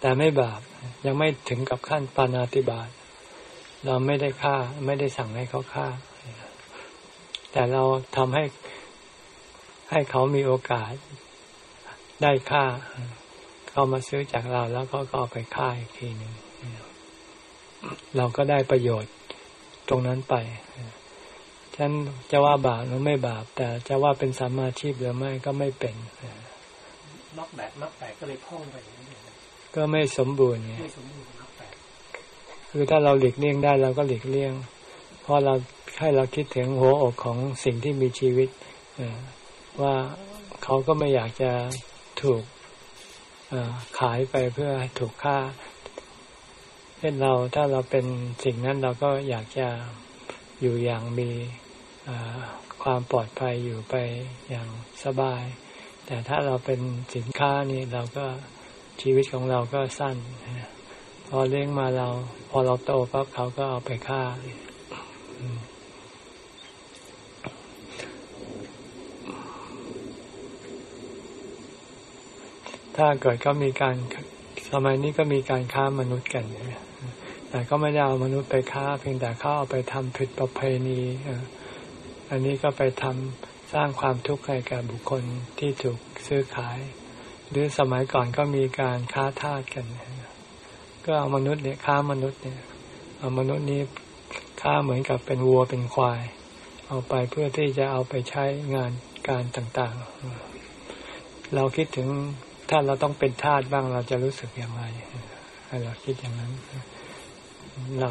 แต่ไม่บาปยังไม่ถึงกับขั้นปานาติบาตเราไม่ได้ฆ่าไม่ได้สั่งให้เขาฆ่า แต่เราทำให้ให้เขามีโอกาสได้ฆ่า เขามาซื้อจากเราแล้วก็ก็เอาไปฆ่าอีกทีหนึ่งเราก็ได้ประโยชน์ตรงนั้นไป ฉันจะว่าบาปหรือไม่บาป แต่จะว่าเป็นสามาชีพหรือไม่ก็ไม่เป็นนอกแบบนอกแตกก็เลยพ่องไปก็ไม่สมบูรณ์ไงไม่สมบูรณ์นอกแตกคือถ้าเราหลีกเลี่ยงได้เราก็หลีกเลี่ยงเพราะเราให้เราคิดถึงหัวอกของสิ่งที่มีชีวิตว่าเขาก็ไม่อยากจะถูกขายไปเพื่อถูกฆ่าเช่นเราถ้าเราเป็นสิ่งนั้นเราก็อยากจะ อยู่อย่างมีความปลอดภัยอยู่ไปอย่างสบาย แต่ถ้าเราเป็นสินค้านี่เราก็ชีวิตของเราก็สั้น พอเลี้ยงมาเรา พอเราโตปั๊บเขาก็เอาไปฆ่า ถ้าเกิดก็มีการสมัยนี้ก็มีการค้ามนุษย์กัน แต่ก็ไม่ได้เอามนุษย์ไปค้าเพียงแต่เขาเอาไปทำผิดประเพณีอันนี้ก็ไปทำสร้างความทุกข์ให้กับบุคคลที่ถูกซื้อขาย หรือสมัยก่อนก็มีการค้าทาสกัน ก็เอามนุษย์เนี่ยค้ามนุษย์เนี่ยเอามนุษย์นี้ค้าเหมือนกับเป็นวัวเป็นควาย เอาไปเพื่อที่จะเอาไปใช้งานการต่างๆ เราคิดถึงถ้าเราต้องเป็นทาสบ้างเราจะรู้สึกอย่างไรให้เราคิดอย่างนั้น เรา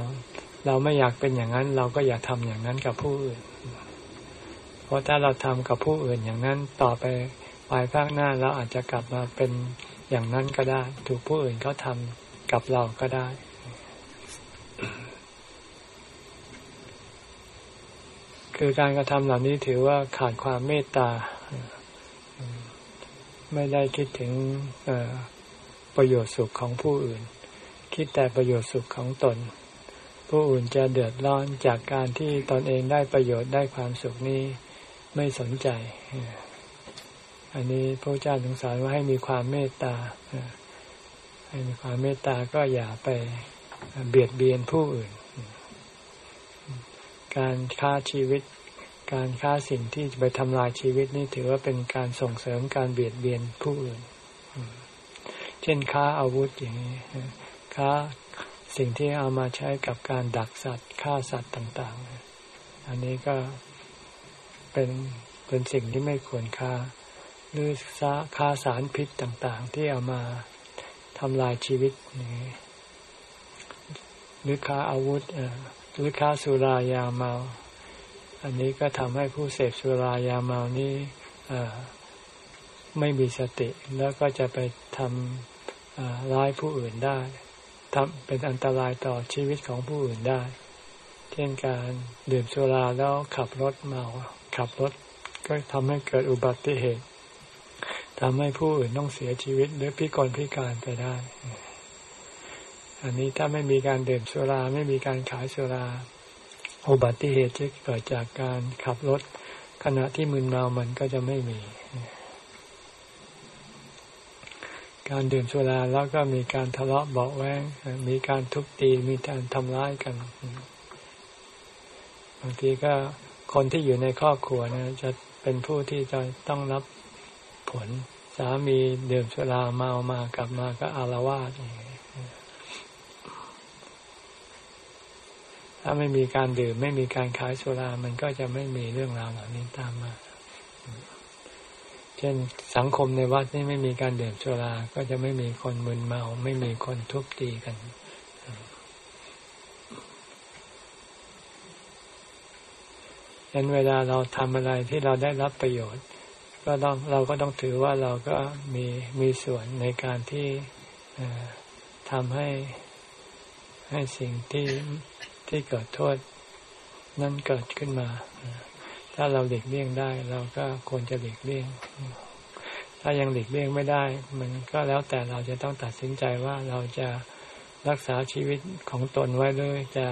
เราไม่อยากเป็นอย่างนั้น เราก็อย่าทำอย่างนั้นกับผู้อื่น เพราะถ้าเราทำกับผู้อื่นอย่างนั้นต่อไปภายภาคหน้าเราอาจจะกลับมาเป็นอย่างนั้นก็ได้ ถูกผู้อื่นเขาทำกับเราก็ได้ คือการกระทำเหล่านี้ถือว่าขาดความเมตตา ไม่ได้คิดถึงประโยชน์สุขของผู้อื่น คิดแต่ประโยชน์สุขของตน ผู้อื่นจะเดือดร้อนจากการที่ตนเองได้ประโยชน์ได้ความสุขนี้ไม่สนใจ อันนี้พระเจ้าถึงสอนว่าให้มีความเมตตา ให้มีความเมตตาก็อย่าไปเบียดเบียนผู้อื่น การฆ่าชีวิต การฆ่าสิ่งที่จะไปทำลายชีวิตนี่ถือว่าเป็นการส่งเสริมการเบียดเบียนผู้อื่น เช่นค้าอาวุธอย่างนี้ค้า สิ่งที่เอามาใช้กับการดักสัตว์ฆ่าสัตว์ต่าง ๆ อันนี้ก็เป็นเป็นสิ่งที่ไม่ควรค้าหรือค้าสารพิษต่างๆ ที่เอามาทำลายชีวิตนี้หรือค้าอาวุธหรือค้าสุรายาเมา อันนี้ก็ทำให้ผู้เสพสุรายาเมานี้ไม่มีสติ แล้วก็จะไปทำร้ายผู้อื่นได้ ทำเป็นอันตรายต่อชีวิตของผู้อื่นได้ เช่นการดื่มสุราแล้วขับรถเมา ขับรถก็ทำให้เกิดอุบัติเหตุทำให้ผู้อื่นต้องเสียชีวิตหรือพิกลพิการไปได้ อันนี้ถ้าไม่มีการดื่มสุราไม่มีการขายสุรา อุบัติเหตุที่เกิดจากการขับรถ ขณะที่มึนเมามันก็จะไม่มี การดื่มสุราแล้วก็มีการทะเลาะเบาแวงมีการทุบตีมีการทำร้ายกันบางทีก็คนที่อยู่ในครอบครัวนะจะเป็นผู้ที่จะต้องรับผลสามีดื่มสุราเมามากลับมาก็อารวาสถ้าไม่มีการดื่มไม่มีการขายสุรา มันก็จะไม่มีเรื่องราวเหล่านี้ตามมา เช่นสังคมในวัดนี่ไม่มีการดื่มสุรา ก็จะไม่มีคนมึนเมา ไม่มีคนทุบตีกันดังนั้นเวลาเราทำอะไรที่เราได้รับประโยชน์ ก็ต้องเราก็ต้องถือว่าเราก็มีมีส่วนในการที่ทำให้ให้สิ่งที่ที่เกิดโทษนั้นเกิดขึ้นมา ถ้าเราหลีกเลี่ยงได้ เราก็ควรจะหลีกเลี่ยง ถ้ายังหลีกเลี่ยงไม่ได้ มันก็แล้วแต่เราจะต้องตัดสินใจว่าเราจะรักษาชีวิตของตนไว้เลยจะ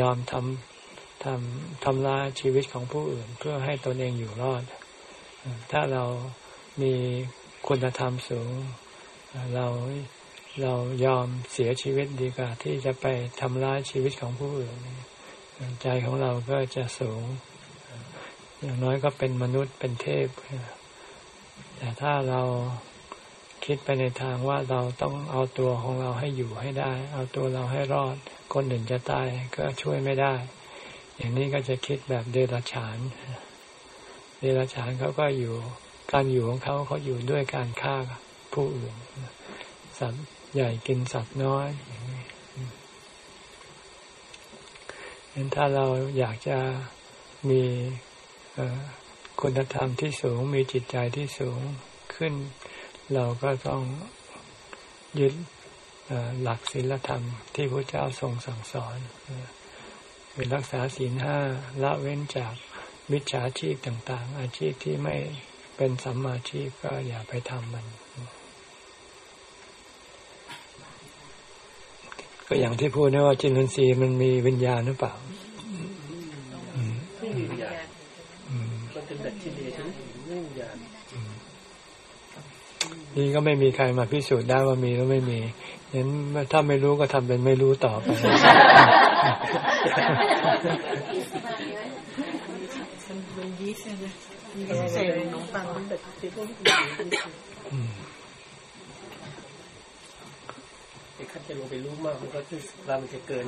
ยอมทำทำทำลายชีวิตของผู้อื่น เพื่อให้ตนเองอยู่รอด ถ้าเรามีคุณธรรมสูง เราเรายอมเสียชีวิตดีกว่าที่จะไปทำร้ายชีวิตของผู้อื่น ใจของเราก็จะสูง อย่างน้อยก็เป็นมนุษย์เป็นเทพ แต่ถ้าเราคิดไปในทางว่าเราต้องเอาตัวของเราให้อยู่ให้ได้ เอาตัวเราให้รอด คนอื่นจะตายก็ช่วยไม่ได้ อย่างนี้ก็จะคิดแบบเดรัจฉานเดรัจฉานเขาก็อยู่การอยู่ของเขาเขาอยู่ด้วยการฆ่าผู้อื่น สัตว์ใหญ่กินสัตว์น้อยเห็นถ้าเราอยากจะมี คุณธรรมที่สูงมีจิตใจที่สูงขึ้น เราก็ต้องยึดหลักศีลธรรมที่พระเจ้าทรงสั่งสอนคือรักษาศีลห้าละเว้นจากมิจฉาชีพต่าง ๆ อาชีพที่ไม่เป็นสัมมาชีพก็อย่าไปทำมัน ก็อย่างที่พูดนะว่าจินนทรีย์มันมีวิญญาณหรือเปล่าไม่มีวิญญาณ มันเป็นแบคทีเรียใช่ไหมไม่มีวิญญาณนี่ก็ไม่มีใครมาพิสูจน์ได้ว่ามีหรือไม่มีงั้นถ้าไม่รู้ก็ทำเป็นไม่รู้ต่อไปยีสต์นะใส่ขนมปังมันแบบติดพวกไอ้ขั้นจะลงไปรู้มากมันก็คือรามันจะเกิน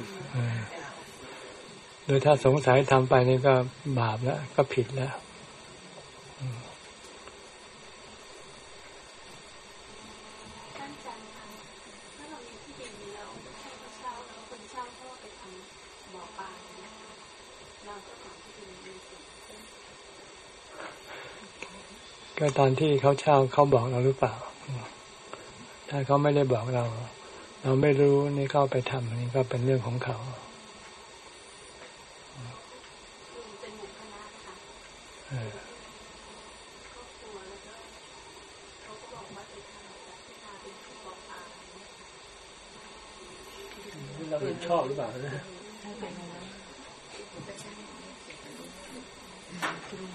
โดยถ้าสงสัยทำไปนี่ก็บาปแล้ว ก็ผิดแล้ว ก็ตอนที่เขาเช่าเขาบอกเราหรือเปล่า ถ้าเขาไม่ได้บอกเรา เราไม่รู้นี่เข้าไปทำนี่ก็เป็นเรื่องของเขาเราเห็น ชอบหรือเปล่านะ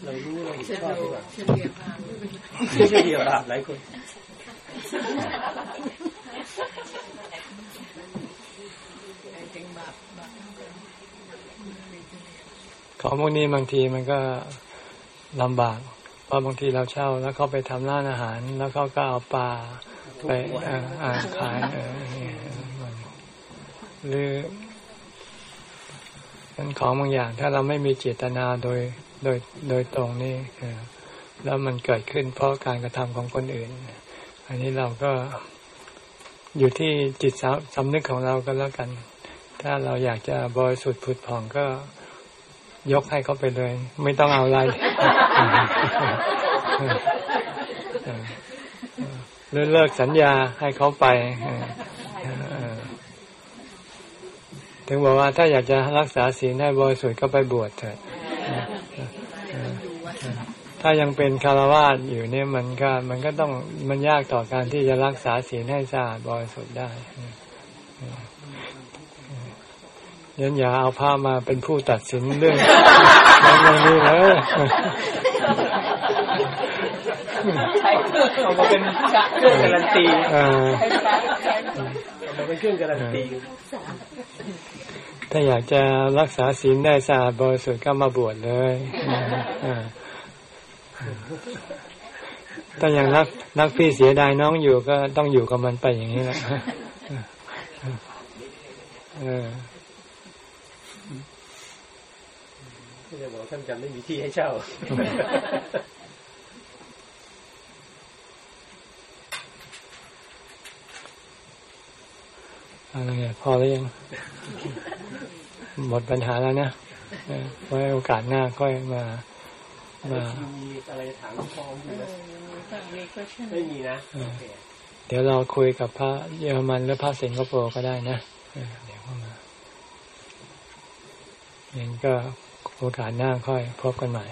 เรารู้เราเห็นชอบหรือเปล่าเฉลี่ยภาพเฉลี่ยภาพหลายคนของพวกนี้บางทีมันก็ลำบาก เพราะบางทีเราเช่าแล้วเขาไปทำร้านอาหาร แล้วเขาก็เอาปลาไปอ่าขายเออ หรือนั้นของบางอย่าง ถ้าเราไม่มีเจตนาโดยโดยโดยตรงนี่แล้วมันเกิดขึ้นเพราะการกระทำของคนอื่น อันนี้เราก็อยู่ที่จิตสำนึกของเราก็แล้วกัน ถ้าเราอยากจะบริสุทธิ์ผุดผ่องก็ยกให้เขาไปเลย ไม่ต้องเอาอะไรหรือเลิกสัญญาให้เขาไป ถึงบอกว่าถ้าอยากจะรักษาศีลให้บริสุทธิ์ก็ไปบวชเถิดถ้ายังเป็นคารวาสอยู่เนี่ยมันก็มันก็ต้องมันยากต่อการที่จะรักษาศีลให้สะอาดบริสุทธิ์ได้ยันอย่าเอาพระมาเป็นผู้ตัดสินเรื่องอย่างนี้เลยเอามาเป็นเครื่องการันตีเอา มาเป็นเครื่องการันตีถ้าอยากจะรักษาศีลได้สะอาดบริสุทธิ์ก็มาบวชเลยถ้ายังรักรักพี่เสียดายน้องอยู่ก็ต้องอยู่กับมันไปอย่างนี้แหละเออที่จะบอกท่านจะไม่มีที่ให้เช่า อะไรพอแล้วยัง หมดปัญหาแล้วนะไว้โอกาสหน้าค่อยมามามีอะไรถามพองอยู่ไหมไม่มีนะเดี๋ยวเราคุยกับพระเยอรมันหรือพระสิงคโปร์ก็ได้นะเดี๋ยวเข้ามายังก็โอกาสหน้าค่อยพบกันใหม่